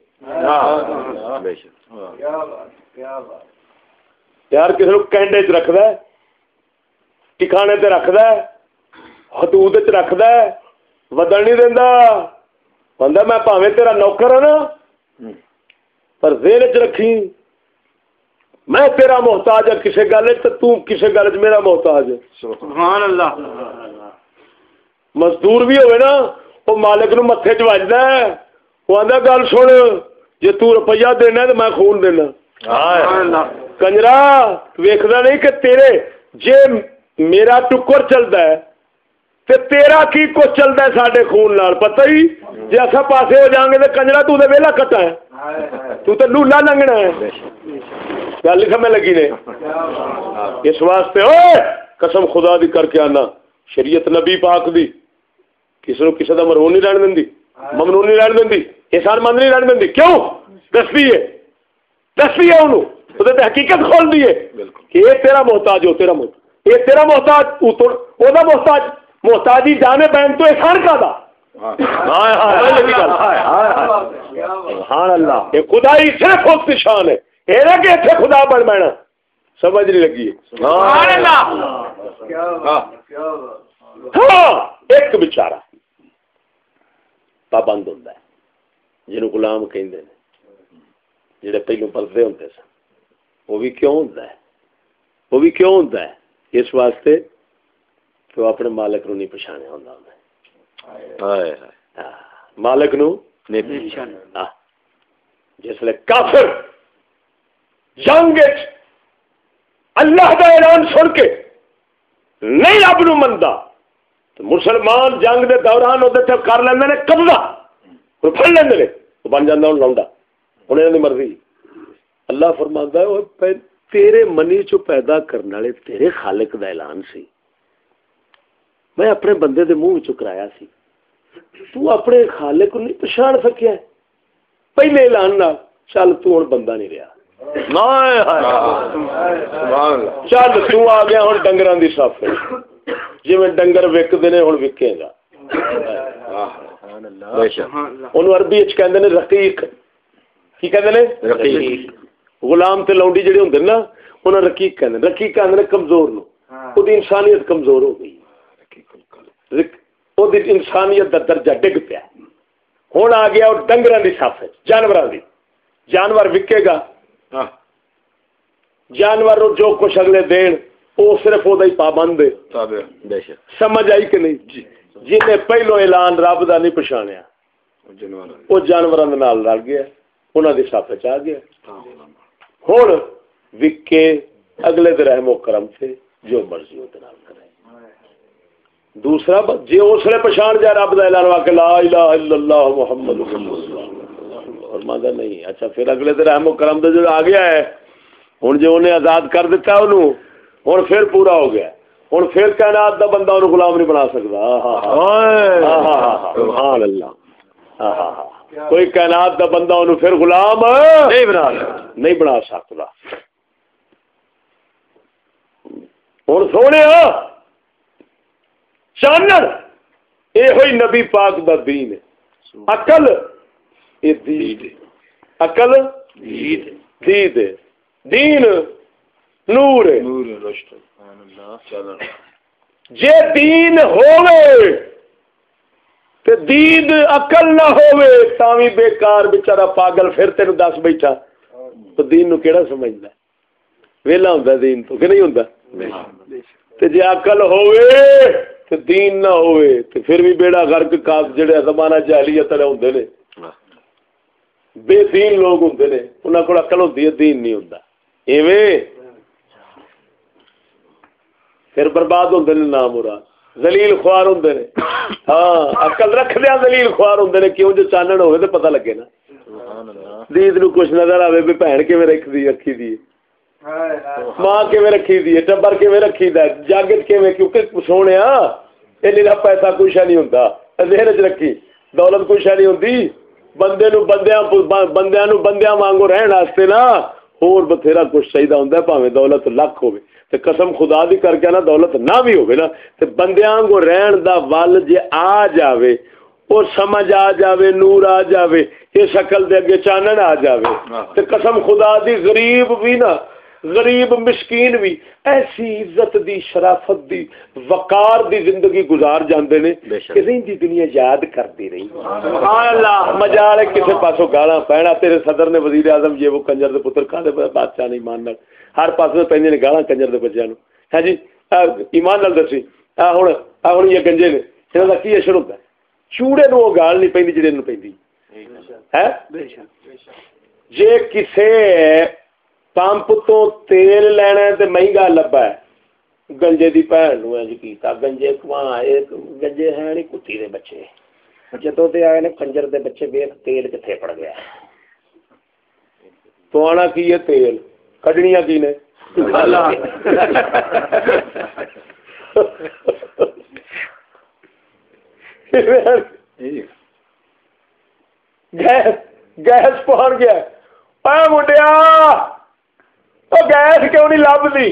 بے شک۔ یار کسی کینڈے چ رکھد ٹکانے تے رکھد حدود چ رکھد ودن نہیں دینا بندہ میں پاوے تیرا نوکر ہوں نا پر زیر چ رکھی میں تیرا محتاج ہوں کسی گل تو کسی گل چ میرا محتاج ہے سبحان اللہ۔ مزدور بھی ہوئے نا وہ مالک نو متے چ وہ آدھا گل سن جی روپیہ دینا تو میں خون دینا کنجرا ویکھدا نہیں کہ تیرے جے میرا ٹکر چلتا ہے تے تیرا کی کچھ چلتا ہے سارے خون نال پتہ ہی جی اصا پاسے ہو جائیں گے تو کنجرا تو ویلا کٹا ہے تو تے لولا لنگنا ہے گل سمجھ لگی نے اس واسطے اوے قسم خدا دی کر کے آنا شریعت نبی پاک دی کسی نو کسی دا مرہون نہیں رہن دیندی ممنون نہیں رہن دیندی احسان مند نہیں رہن دیندی کیوں؟ دستی ہے دستی ہے انہوں تے حقیقت کھول دیے کہ یہ تیرا محتاج ہو تیرا محتاج۔ یہ تیرا محتاج او دا محتاج۔ محتاجی جانے بہن تو احسان کا دا۔ سبحان اللہ۔ یہ خدائی صرف اس کی شان ہے۔ یہ نہ کہ اتنے خدا بن بینا۔ سمجھ نہیں لگی۔ ہاں۔ ایک بچارا پابند ہوں جنہوں غلام کہ جڑے پہلو پلتے ہوں سن وہ بھی کیوں ہوں وہ بھی کیوں ہوں اس واسطے کہ وہ اپنے مالک نو نہیں پچھانے ہوں مالک نو جس لیے کافر جنگ اللہ کا اعلان سن کے نہیں رب نو منتا مسلمان جنگ دے دوران وہ کر لینا نے قبضہ۔ پڑ لیں وہ بن جانا ہوں لوڈا انہیں مرضی۔ اللہ فرماندا ہے تیرے منی چو پیدا کرنے والے تیرے خالق دا اعلان سی۔ میں اپنے بندے دے منہ چ کرایا سی۔ تو اپنے خالق نہیں پچھاڑ سکیا۔ پہلے اعلان نہ چل تو ہوں بندہ نہیں رہا چل تو آ گیا ہوں ڈنگر کی سف جی میں ڈنگر وکتے ہیں ہوں وکے گا عربی چ رقیق۔ کی کہ غلام تے لونڈی جڑے ہوندے نا انہاں رقیق کہندے رقیق کہندے کمزور نو دی انسانیت کمزور ہو گئی۔ دی انسانیت دا درجہ ڈگ پیا۔ ہن آ گیا اور ڈنگراں دی صف جانوراں دی۔ جانور وکے گا۔ ہاں۔ جانور جو کچھ اگلے دین او صرف او دا ہی پابند ہے سمجھ آئی کہ نہیں؟ جی۔ جن پہلو اعلان رب دا نہیں پچھانیا۔ وہ جانوراں دے نال رل گیا۔ انہاں دی صف چ آ گیا ہوں وکے اگلے دے رحم و کرم سے جو مرضی وہ کرے دوسرا جی اس لیے پچھان جائے رب کا اعلان وا کے لا الہ الا اللہ محمد فرماتا نہیں۔ اچھا پھر اگلے دے رحم و کرم دے جو آ گیا ہے ہوں جو انہیں آزاد کر دیتا ہے انہوں ہوں پھر پورا ہو گیا۔ ہوں پھر کائنات دا بندہ انہوں غلام نہیں بنا سکتا۔ سبحان اللہ۔ کوئی کائنات دا بندہ انہوں پھر غلام نہیں بنا نہیں بنا سکتا۔ ہوں سونے چانن یہ ہوئی نبی پاک دا دین اقل یہ دید اقل دین نور. جے دین ہوئے تے دین اقل نہ ہوئے تاوی بیکار بیچارہ پاگل پھر تین دس بیٹھا۔ تو دین نو کیڑا سمجھدا ویلا ہوندا دین تو کہ نہیں ہوندا؟ تے جے عقل ہوئے تے دین نہ ہوئے تے پھر بھی بیڑا غرق کا جڑے زمانہ جاہلیت والے ہوندے نے۔ بے دین لوگ ہوندے نے انہاں کول عقل ہوندی ہے دین نہیں ہوندا۔ ایویں پھر برباد ہوندے نے نام مراد زلیل خوار ہوں نے۔ ہاں اکل رکھ دیا زلیل خوار ہوں نے کیوں جو چانن ہوئے تو پتہ لگے نا۔ دید نو کچھ نظر آئے بھی بھن کے رکھ دی۔ رکھی دی ماں کے رکھی دی ٹبر کے رکھی دا جاگت کے کیونکہ سونے یہ پیسہ کچھ نہیں ہوں ذہن چ رکھی دولت کچھ نہیں ہوں بندے نو بندیاں بندیاں نو بندیاں وانگو رہن واسطے نا اور بتھیرا کچھ چاہیے ہوندا ہے بھاویں دولت لاکھ ہوے تے قسم خدا دی کر کے نا دولت نہ بھی ہوے نا تے بندیاں کو رہن دا ول جے آ جاوے اور سمجھ آ جاوے نور آ جاوے یہ شکل دے اگے چانن آ جاوے۔ تے قسم خدا دی غریب بھی نا غریب مسکین بھی ایسی عزت دی شرافت دی وقار دی زندگی گزار جاندے نے کہ رہندی دنیا یاد کرتی رہی۔ سبحان اللہ۔ مجال کسے پاسوں گالاں پینا تیرے صدر نے وزیر اعظم یہ وہ کنجر دے پتر کھا دے بادشاہ نہیں مان نال۔ ہر پاس میں پیندے نے گالاں کنجر دے بچیاں نو ہاں جی ایمان نال دسی۔ آ ہن آ ہن یہ گنجے نے۔ انہاں دا کی اثر ہوندا چوڑے نو گال نہیں پیندی جڑے نو پیندی ہے جے کسے پمپ تو تیل لینا تے مہنگا لبا ہے گنجے دی بھن نو انج کیتا گنجے کواں ایک گنجے ہیں نہیں کتی دے بچے جدوں تے آئے نے کنجر دے بچے ویکھ تیل کتے پڑ گیا تو آنا کی ہے تیل کڈنیاں کی نے گیس گیس پہنچ گیا اے منڈیا تو گیس کیوں نہیں لبھی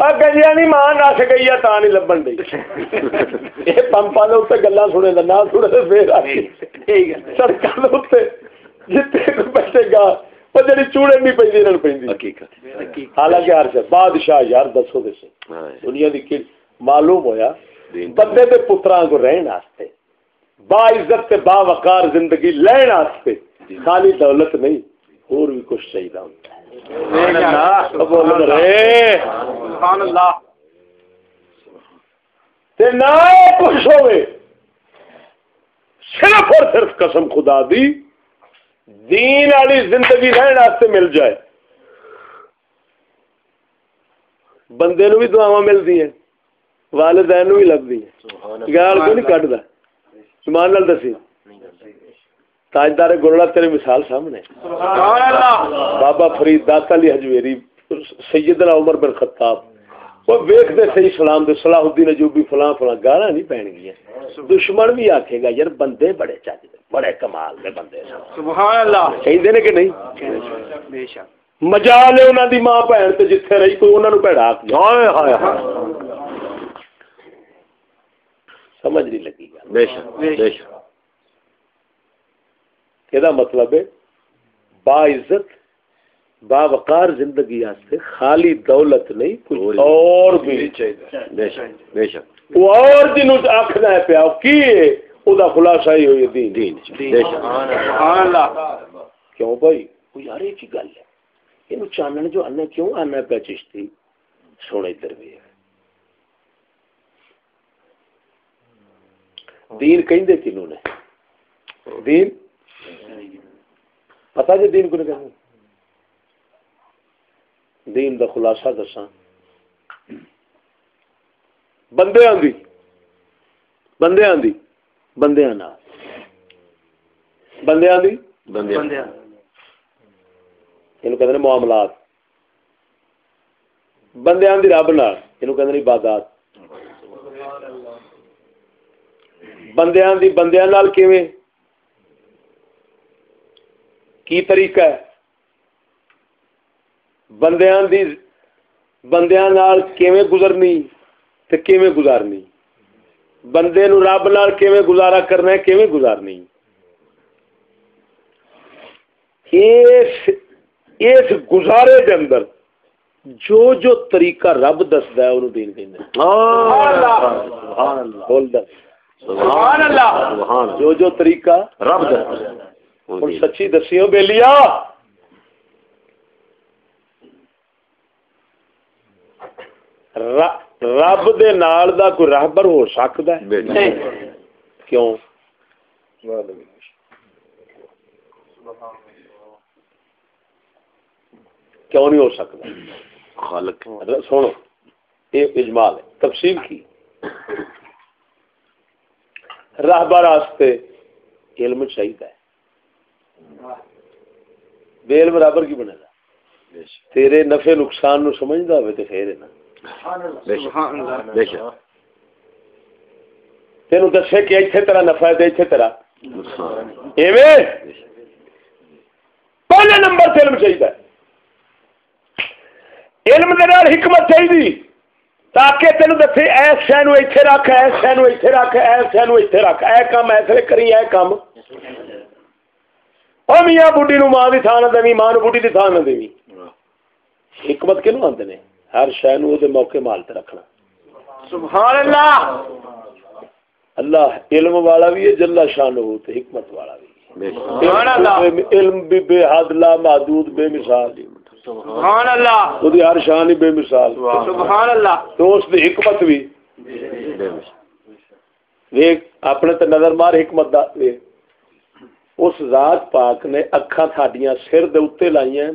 گنجیا نہیں ماں نس گئی ہے تا نہیں لبن دی یہ پمپا کے اتنے گلا سنے نہ سنے پھر سڑک جتنے بیٹھے گا وہ جی چوڑے نہیں پہ حالانکہ ہر بادشاہ یار دسو دسو دنیا کی معلوم ہویا بندے کے پترا کو رہن واسطے با عزت با وقار زندگی لین واسطے خالی دولت نہیں اور بھی کچھ چاہیے ہوتا ہے کچھ ہوئے صرف اور صرف قسم خدا دی دین والی زندگی رہن واسطے مل جائے بندے نو بھی دعوا ملتی ہیں والدین نو بھی لگتی ہیں گال کو نہیں کٹتا ایمان نال دسی تاجدار گولڑا تیرے مثال سامنے۔ بابا فرید داتا علی حجویری سیدنا عمر بن خطاب۔ وہ ویکھ دے صحیح سلام دے صلاح الدین ایوبی فلاں فلاں گالاں نہیں پین گیا دشمن بھی آکھے گا یار بندے بڑے دے بڑے کمال دے بندے سبحان اللہ۔ کہندے نے کہ نہیں؟ بے شک۔ مجال ہے انہاں دی ماں بہن تے جتھے رہی کوئی انہاں نو بھڑا کے۔ ہائے ہائے ہائے۔ سمجھ نہیں لگی گا بے شک بے شک۔ یہ مطلب ہے؟ با عزت با وقار زندگی آستے خالی دولت نہیں کچھ اور بھی۔ بے شک وہ اور جنہوں آخنا ہے پیا کی او دا خلاصہ ہی ہوئی دین۔ دین۔ بے شک۔ کیوں بھائی؟ وہ یار ایک ہی گل ہے۔ یہ چانن جو آنا کیوں آنا پیا چشتی؟ سونے بھی ہے۔ دین کہیں دے کنوں نے دین؟ پتا جی دین کو نہیں دین دا خلاصہ دسا بندے آندی بندے آندی بندے آنا بندے آندی بندے یہ ہیں معاملات۔ بندے آندی رب نال یہ ہیں عبادات۔ بندے آندی بندے نال کیویں؟ کی طریقہ ہے؟ بندیاں دی بندیاں نال کیویں گزرنی تے کیویں گزارنی؟ بندے نو رب نال کیویں گزارا کرنا ہے کیویں گزارنی؟ اس اس گزارے دے اندر جو جو طریقہ رب دسدا ہے اونوں دین کہندے سبحان اللہ۔ بول دس۔ سبحان اللہ۔ جو جو طریقہ رب دسدا ہے۔ ہوں سچی دسی ہو بےلیا رب دے نال دا کوئی راہبر ہو سکتا ہے؟ کیوں؟ کیوں نہیں ہو سکتا؟ خالق۔ سنو یہ اجمال ہے۔ تفصیل کی۔ راہبر علم چاہیے۔ بیل برابر کی بنے گا؟ تیرے نفع نقصان نو سمجھدا ہوے تے پھر نا۔ تینوں دسے کہ ایتھے تیرا نفع ہے تے ایتھے تیرا ایویں؟ پہلے نمبر سے علم چاہیے علم دے نال حکمت چاہیے تاکہ تین دسے ایس شہ اتنے رکھ ایس شہ اتنے رکھ ایس شہ اتنے رکھ۔ اے کام ایسے کری اے کام میاں بڈی نو ماں کی تھان نہ دیں ماں بڈی کی تھان نہ دیں حکمت کیوں آتے ہیں ہر شہ موقع مالتے رکھنا سبحان اللہ اللہ علم والا بھی ہے جلا شان ہو تو حکمت والا بھی سبحان اللہ علم بھی بے حد لا محدود بے مثال سبحان اللہ وہ ہر شان ہی بے مثال سبحان اللہ تو اس دی حکمت بھی اپنے تے نظر مار حکمت دا ویک اس ذات پاک نے اکھاں تھاڈیاں سر دے اوتے لائیاں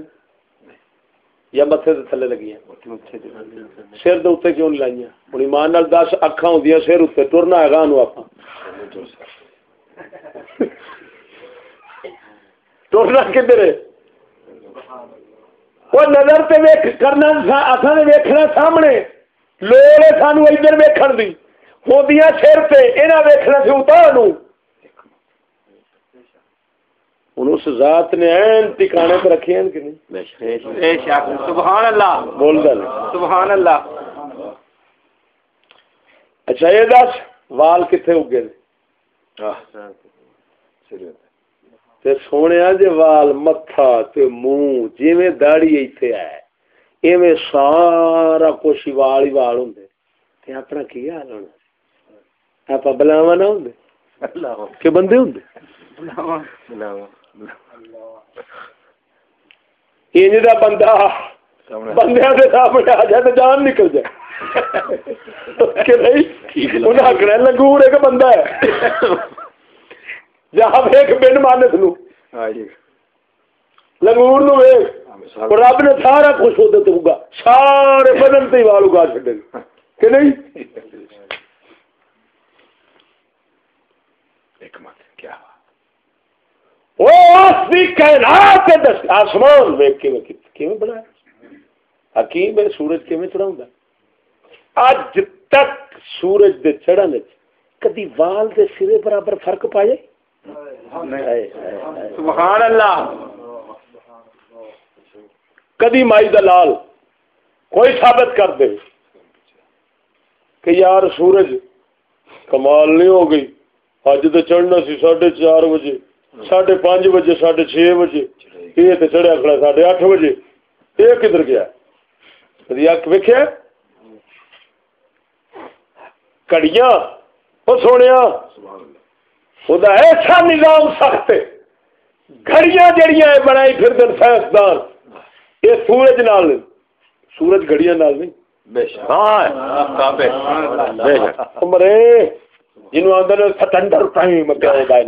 یا متھے دے تھلے لگیاں۔ سر دے اوتے کیوں نہیں لائیاں؟ ہن ایمان نال دس اکھاں ہوندیاں سر اوتے ٹرنا ہے گاں نو اپاں ٹرنا کدھر ہے؟ وہ نظر تے ویکھ کرنا اساں نے ویکھنا سامنے۔ لوڑ ہے سانو ادھر ویکھن دی۔ ہوندیاں سر تے، انہاں ویکھنا سی اتا نو اس ذات نے این ٹھکانے تے رکھے ہیں کہ نہیں؟ بے شک سبحان اللہ۔ بول دل۔ سبحان اللہ۔ اچھا یہ دس۔ وال کتنے اگے نے تے سونے جے وال متھا تے منہ جویں داڑھی ایتھے ہے ایویں سارا کچھ وال ہی وال ہوندے تے اپنا کی حال ہونا؟ آپ بلاوا نہ ہوندے کہ بندے ہوندے انج دا بندہ۔ بندیاں دے سامنے آ جائے تے جان نکل جائے۔ کہ نہیں انہیں آخنا لنگور ایک بندہ ہے۔ جہاں ویک بن مانس نو لنگور نو ویک رب نے سارا کچھ تو اگا۔ سارے بدن سے وال اگا چڈے کہ نہیں؟ آسمان ویک بنایا؟ حکیم سورج چڑھاؤں اج تک سورج دے چڑھن کدی وال دے سرے برابر فرق پائے سبحان اللہ۔ کدی مائی دلال کوئی ثابت کر دے کہ یار سورج کمال نہیں ہو گئی۔ اج تو چڑھنا سی ساڑھے چار بجے۔ ساڑھے پانچ بجے ساڑھے چھ بجے یہ تو چڑھیا کھڑا ساڑھے اٹھ بجے۔ یہ کدھر گیا؟ کدی اک ویکیا کڑیاں؟ وہ سونے خدا ایسا نظام سخت۔ گھڑیاں جڑیاں بنائی پھر دن سائنسدان یہ سورج نال۔ سورج گھڑیاں نال نہیں۔ مرے جنوب آدھے سٹنڈر ٹائم کیا ہوتا ہے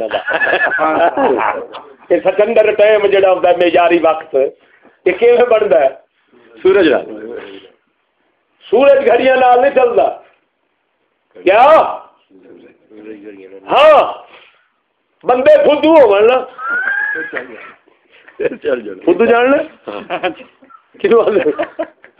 سٹنڈر ٹائم جہاں ہوتا ہے میجاری وقت یہ کیسے بنتا ہے سورج سورج گھڑیاں نال نہیں چلتا کیا ہاں بندے فدو ہو فدو جان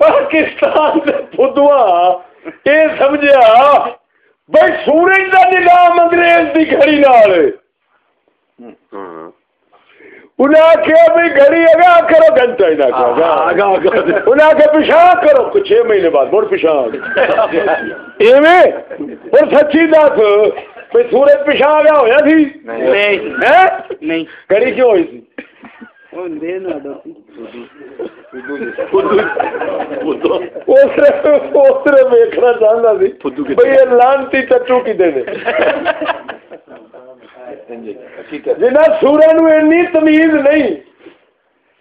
پاکستان فدوا یہ سمجھا بھائی سورج کا نظام انگریز کی گھڑی نال۔ انہیں آخیا بھی گھڑی اگا کرو گھنٹہ انہیں آخیا پیشہ کرو چھ مہینے بعد مڑ پیشہ اور سچی دس سورج آ گیا ہوا سی گھڑی کیوں ہوئی سی؟ ویکنا چاہتا سی۔ بھائی لانتی چچو کی دے جنا سورا نو اینی تمیز نہیں۔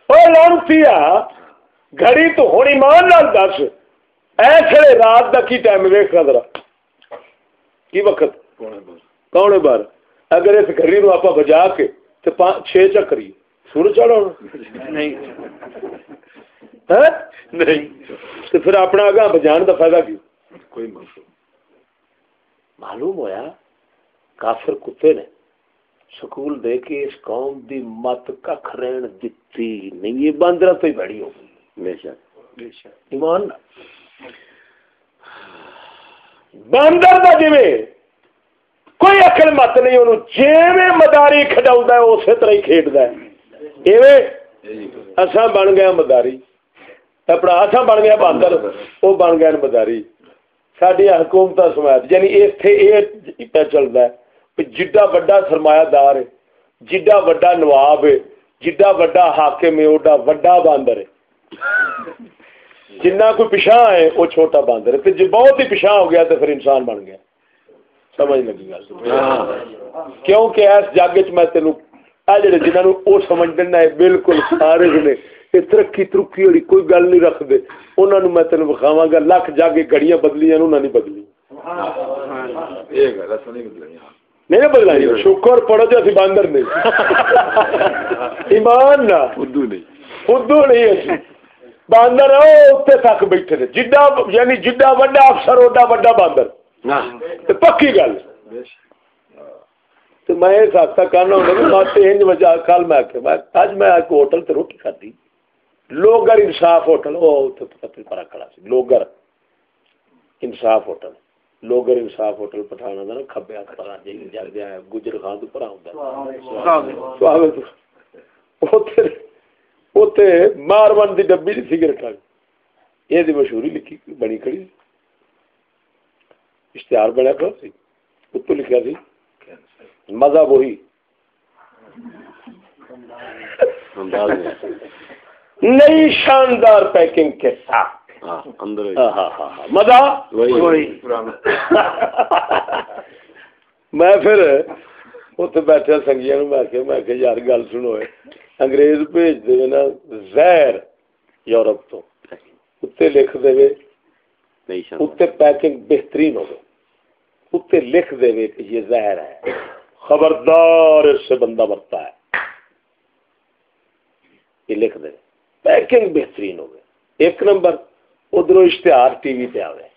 وہ لانتی گھڑی تو ہونی مان لال دس۔ ایسے رات کا کی ٹائم ویک ذرا۔ کی وقت؟ کون بار اگر اس گھڑی نو آپ بجا کے چھ چکری سور چڑھا نہیں۔ نہیں۔ تو پھر اپنا اگاں بجان کا فائدہ کی کوئی معلوم ہویا کافر کتے نے سکول دے کے اس قوم دی مت کھ رہن دتی نہیں یہ باندر تو ہی بڑی ہو گئی۔ بے شک۔ ایمان۔ باندر دا جی کوئی اکل مت نہیں انہوں جی مداری کھڈاؤں اسی طرح ہی کھیڈ ایسا بن گیا مداری۔ اپنا اصا بن گیا باندر وہ بن گیا مداری۔ سڈیا حکومت سمایت یعنی اتنے یہ چلتا ہے جڈا وڈا سرمایہ دار ہے جڈا وڈا نواب ہے جڈا وڈا حاکم ہے اوڈا وڈا باندر ہے۔ جنہ کوئی پچھا ہے وہ چھوٹا باندر ہے۔ جی بہت ہی پچھا ہو گیا تو پھر انسان بن گیا۔ سمجھ لگی گل۔ کیونکہ اس جگ چ میں تینوں جڑے جنہوں وہ سمجھ دینا ہے بالکل سارے نے۔ ترقی ترقی والی کوئی گل نہیں رکھتے انہوں نے میں تین بخاوا گا لکھ جا کے گڑیاں بدلی انہوں نے نہیں بدلی نہیں بدلا شکر پڑھو جو اسی باندر نہیں ایمان نہ۔ خدو نہیں۔ خدو نہیں باندر اتنے تک بیٹھے تھے جڈا یعنی جڈا وڈا افسر اوڈا وڈا باندر۔ پکی گل۔ تو میں اس حد تک کہنا ہوں مت انج وجہ کل میں آ اج میں ایک ہوٹل تے روٹی کھدی لوگر انصاف ہوٹل وہ پرا کھڑا سی۔ لوگر انصاف ہوٹل۔ لوگر انصاف ہوٹل پٹھانا دا نا کھبے ہاتھ پر جی جل گیا ہے، گجر خان تو پرا ہوندا سواگت اوتے اوتے مارون دی ڈبی دی سگریٹ آ یہ دی مشہوری لکھی بنی کھڑی اشتہار بنیا کھڑا سی۔ اتو لکھیا سی۔ مزہ وہی۔ نئی شاندار پیکنگ کے ساتھ۔ ہاں، ہاں، ہاں، مزہ؟ میں پھر اتنے بیٹھا سنگیا میں میں کہ یار گل سنو انگریز بھیج دے نا زہر یورپ تو۔ اتنے لکھ دے اتنے پیکنگ بہترین ہو اتنے لکھ دے کہ یہ زہر ہے۔ خبردار اس سے بندہ مرتا ہے۔ یہ لکھ دے۔ پیکنگ بہترین ہوگی ایک نمبر ادھر اشتہار ٹی وی پہ آئے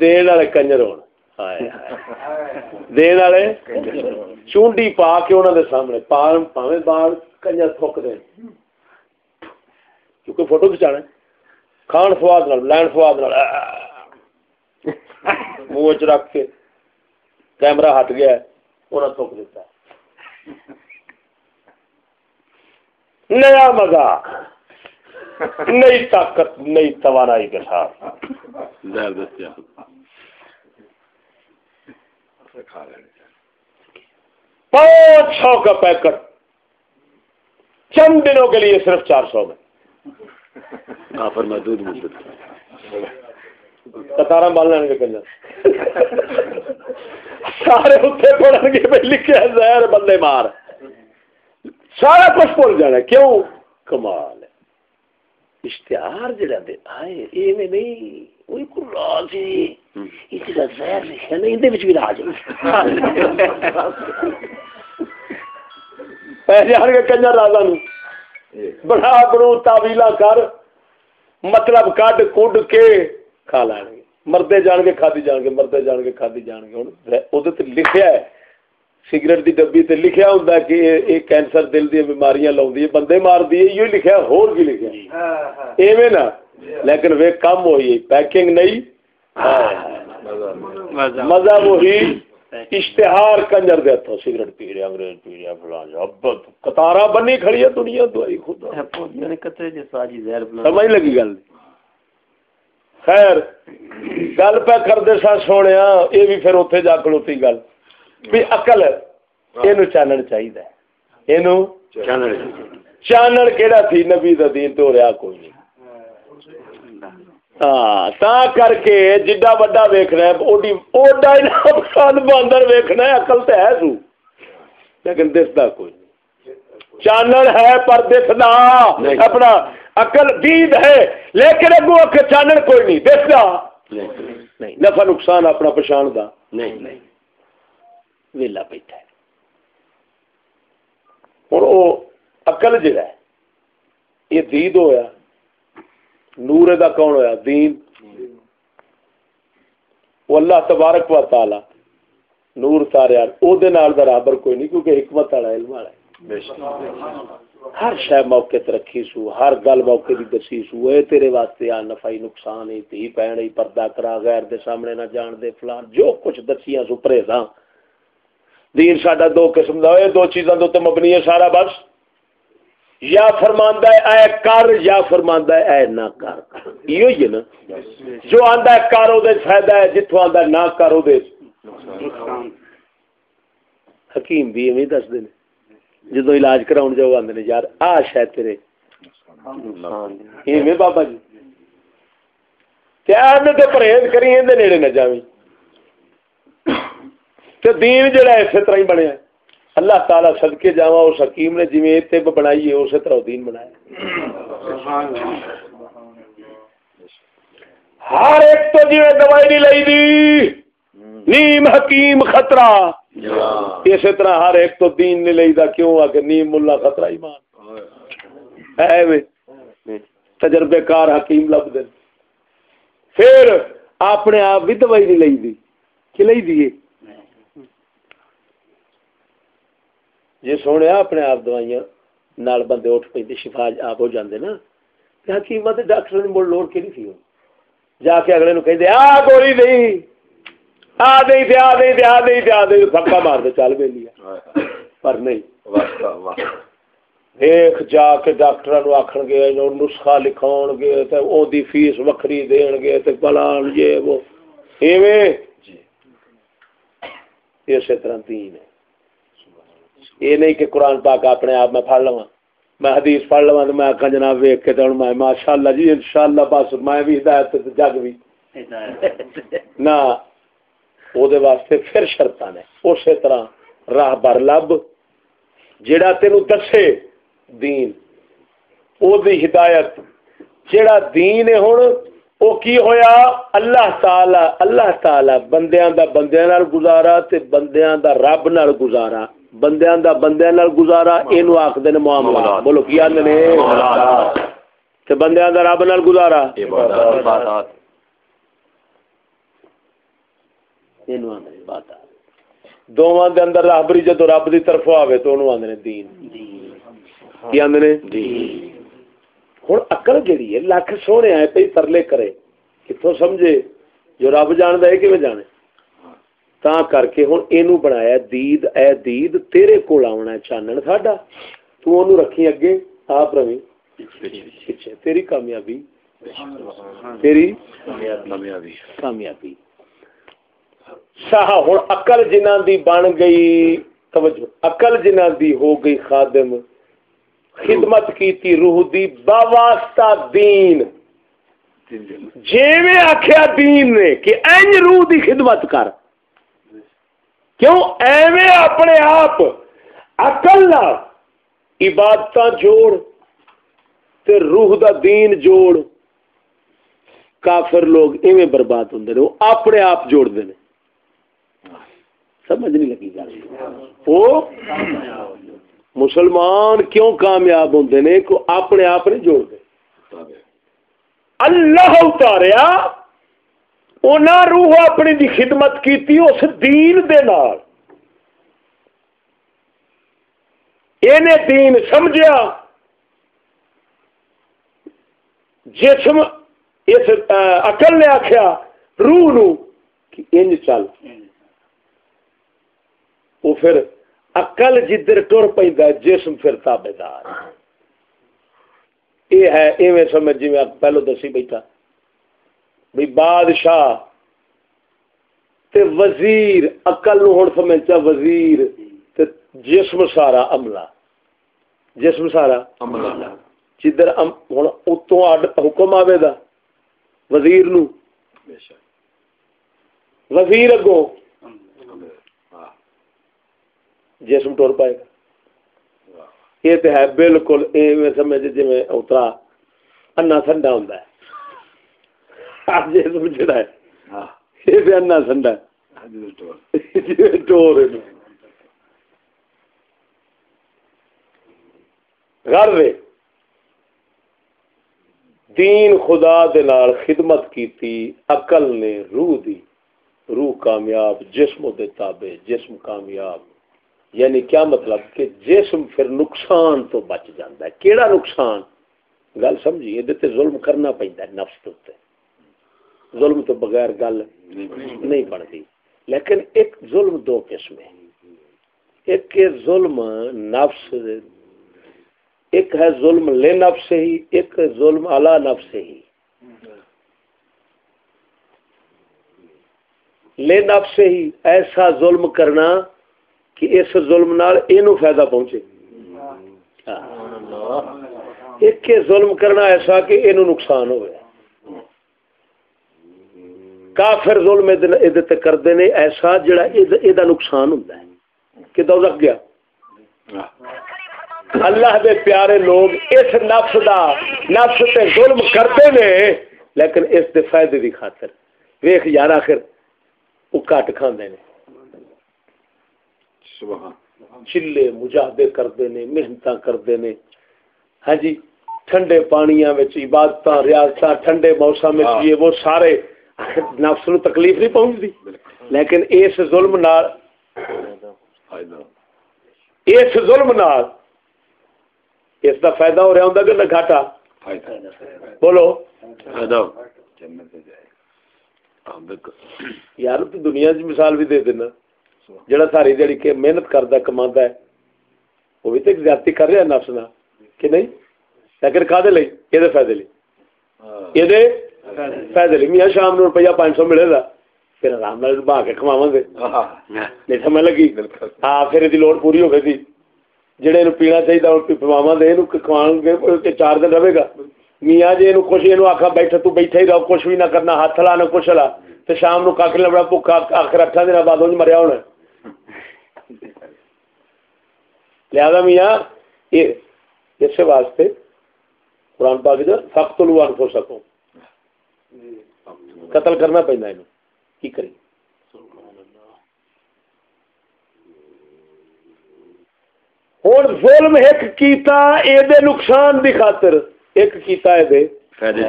دین والے کنجر ہو دین والے چونڈی پا کے انہوں سامنے پاوے بال کنجر تھوک کیونکہ فوٹو کھچا کھان سواد لین سواد منہ چ رکھ کے۔ کیمرہ ہٹ گیا انہیں تھوک دیتا نیا مزہ نئی طاقت نئی توانائی کے ساتھ۔ پانچ سو کا پیکٹ۔ چند دنوں کے لیے صرف چار سو میں۔ پر میں بال لین گے کنجر سارے اتنے پڑھیں گے بھائی لکھے زہر بندے مار۔ سارا کچھ بھول جانا کیوں؟ کمال اشتہار جڑا دے، آئے، ایویں نہیں۔ وہی کو راز ہے اس زہر نہیں وچ بھی راز کے کنجر راجا نو بڑا بڑو تعویلا کر۔ مطلب کڈ کڈ کے کھا لین گے۔ مردے جان کے کھادی جان گے مردے جان کے کھادی جان گے ہوں وہ لکھیا ہے۔ سگریٹ دی ڈبی تے لکھیا ہوندا کہ یہ کینسر دل دی بیماریاں لاوندی ہے۔ بندے مار دی یہ لکھیا ہور کی لکھیا ایویں نا۔ لیکن وہ کم ہوئی پیکنگ نہیں۔ مزہ۔ وہی۔ اشتہار کنجر دے تو سگریٹ پی رہے انگریز پی رہے فلان اب قطارا بنی کھڑی ہے دنیا دوائی خدا۔ سمجھ لگی گل؟ خیر گل پہ کر دے سا سونے یہ بھی پھر اتنے جا کلوتی گل۔ بھی اقل یہ چانن چاہیے چانن۔ کہڑا تھی نبی دین تو رہا کوئی نہیں۔ ہاں تا کر کے جڈا وڈا ویکھنا ہے اوڈا ہی باندر ویکھنا ہے اقل تو ہے سو لیکن دستا کوئی چانن ہے پر دسنا اپنا اقل دید ہے لیکن اگو چانن کوئی نہیں دستا نفع نقصان اپنا پچھان دا۔ نہیں ویلا بیٹھا ہے۔ ہوں وہ اقل جڑا ہے یہ دید ہویا۔ نور دا کون ہویا؟ دین۔ وہ اللہ تبارک و تعالی نور تارے او دے نال برابر کوئی نہیں کیونکہ حکمت والا علم والا ہے۔ ہر شے موقع تے رکھی سو، ہر گل موقع دی دسی سو، اے تیرے واسطے آ نفعی نقصان ہے تی پین ہی پردہ کرا، غیر دے سامنے نہ جان دے، فلان، جو کچھ دسیاں سو، پرہیزاں۔ دین ساڈا دو قسم دا، اے دو چیزاں دے تے مبنی ہے سارا بس۔ یا فرماندا ہے اے کر، یا فرماندا ہے اے نہ کر۔ ایو ہی نا۔ جو آندا ہے کر، او دے فائدہ ہے، جتھوں آندا نہ کر، او دے حکیم بھی ایویں دس دے نے۔ جدو علاج کراؤن جاؤ آدھے نے یار آ شاید تیرے۔ ایویں بابا جی۔ پرہیز کری نیڑے نہ جاویں۔ تو دین جڑا اسی طرح ہی بنیا۔ اللہ تعالی صدقے جاوا اس حکیم نے جی طب بنائی ہے اسی طرح دین بنایا۔ ہر ایک تو جی دوائی نہیں لئی دی نیم حکیم خطرہ۔ اسی طرح ہر ایک تو دین نہیں لئی دا کیوں؟ آ کہ نیم ملا خطرہ ایمان۔ ہے تجربے کار حکیم لب دے پھر اپنے آپ بھی دوائی نہیں لئی دی کہ لئی دیے جی سونے، اپنے آپ دوائیاں نال بندے اٹھ پہ شفا آپ ہو جاندے نا۔ حکیم ڈاکٹر نے مڑ لوڑ کے نہیں تھی؟ جا کے اگلے نو کہ آ گولی نہیں۔ آ دئی تے آ دئی تے آ دئی تے آ دئی پھکا مار دے چل پہ لیا۔ پر نہیں۔ دیکھ جا کے ڈاکٹر نو آخن گے نسخہ لکھاؤ گے تے او دی فیس وکھری دین گے تے یہ وہ۔ ایویں؟ اسی طرح دین ہے۔ یہ نہیں کہ قرآن پاک اپنے آپ میں پڑھ لوا میں حدیث پڑھ لوا تو میں آخا جناب ویک کے تو میں ماشاء اللہ جی ان شاء اللہ بس میں بھی ہدایت جگ بھی۔ نہ واسطے پھر شرط نے اسی طرح راہ بر لب جڑا تین دسے دین او دی ہدایت جڑا دین ہے وہ کی ہویا اللہ تعالی اللہ تعالی بندیاں دا بندیاں نال گزارا تے بندیاں دا رب نال گزارا بندیاں دا بندیاں نال گزارا اینو آکھدے نے معاملہ بولو کی آندے نے تے بندیاں دا رب نال گزارا عبادت اینو آندے نے عبادت دوواں دے اندر رب دی طرفوں آوے تو اونوں آندے نے دین۔ کی آندے نے؟ دین۔ ہن عقل جڑی ہے لاکھ سونے آئے پئی ترلے کرے کتوں سمجھے؟ جو رب جاندا ہے کیویں جانے؟ تا کر کے ہوں یہ بنایا دید اے دید تیرے کول آنا ہے چانن ساڈا۔ تو رکھی اگے آپ روی پیچھے۔ تیری کامیابی۔ تیری کامیابی۔ کامیابی۔ ساہ ہوں اقل جنہ دی بن گئی، توجہ اقل جنہ دی ہو گئی خادم، خدمت کیتی روح دی باواسطہ دین۔ جیویں آخیا دین نے کہ این روح دی خدمت کر۔ کیوں؟ ایویں اپنے آپ اقل عبادت جوڑ تے روح دا دین جوڑ۔ کافر لوگ ایویں برباد ہوں وہ اپنے آپ جوڑ دے سمجھ نہیں لگی گل۔ وہ مسلمان کیوں کامیاب ہوں نے؟ کو اپنے آپ نہیں جوڑ دے۔ اللہ اتاریا، انہاں روح اپنی دی خدمت کیتی اس دین دے نال۔ اینے دین سمجھیا۔ جسم اس اقل نے آخیا روح نو کہ انج چل۔ وہ پھر اقل جدھر ٹر پہ جسم پھر تابے دار یہ ہے ایویں سمجھ جی میں پہلو دسی بیٹھا۔ بھی بادشاہ تے وزیر اقل نو سمجھتا وزیر تے جسم سارا عملہ۔ جسم سارا عملہ۔ جدھر ہوں اتوں اڈ حکم آئے دا وزیر نو۔ وزیر اگوں جسم ٹور پائے گا۔ یہ تو ہے بالکل سمجھ جی اترا انا سنڈا ہوں جسم جڑا ہاں۔ ہاں، ہے دین خدا دے خدمت کی عقل نے روح دی روح کامیاب جسم دے تابع جسم کامیاب۔ یعنی کیا مطلب کہ جسم پھر نقصان تو بچ جاتا ہے۔ کیڑا نقصان؟ گل سمجھی، یہ ظلم کرنا پہنتا ہے نفس تو ظلم تو بغیر گل نہیں بنتی۔ لیکن ایک ظلم دو قسم ہے۔ ایک ظلم نفس ایک ہے ظلم لے نفس ہی، ایک ظلم اعلی نفس ہی۔ لے نفس ہی، ایسا ظلم کرنا کہ اس ظلم نال اینو فائدہ پہنچے۔ ایک کے ظلم کرنا ایسا کہ اینو نقصان ہوئے۔ کافر ظلم ادھے کردے نے ایسا جڑا ادھا نقصان ہوتا ہے۔ کہ دو رکھ گیا۔ اللہ دے پیارے لوگ اس نفس دا نفس تے ظلم کرتے نے لیکن اس دے فائدے دی خاطر۔ ویخ یار آخر وہ کٹ کھاندے نے۔ چلے مجاہدے کرتے نے محنت کرتے نے۔ ہاں جی ٹھنڈے پانیاں عبادت ریاست ٹھنڈے موسم یہ وہ سارے نفس نو تکلیف نہیں پہنچتی۔ لیکن اس ظلم نال اس ظلم نال اس دا فائدہ ہو رہا ہوں کہ نہ گھاٹا؟ بولو۔ یار تو دنیا چ مثال بھی دے دینا۔ جڑا ساری دیڑی کے محنت کردا کماندا ہے وہ بھی تے زیادتی کر رہا نفس نال کہ نہیں لیکن کدے لئی اے فائدے لئی اے دے فائدے لئی میاں شام نو روپیہ 500 ملے گا پھر آرام نال با کے کھواواں گے نہیں سمجھ لگی ہاں پھر دی لوڑ پوری ہو گئی جڑے نو پینا چاہیے او پواواں دے نو کھوان گے چار دن رہے گا میاں جی نو کچھ اینو آکھا بیٹھا تو بیٹھا ہی رہو کچھ بھی نہ کرنا ہاتھ لا نہ کچھ لا تے شام نو کاکھ لبڑا بھوکا آخر اٹھا دن بعد اونج مریا ہونا لہذا میاں، یہ اس واسطے قرآن پاک جو سخت لو انفو سکو قتل کرنا پہنا ہے۔ کی کری ہوں ظلم ایک کیتا اے دے نقصان دی خاطر۔ ایک کیتا اے دے فائدے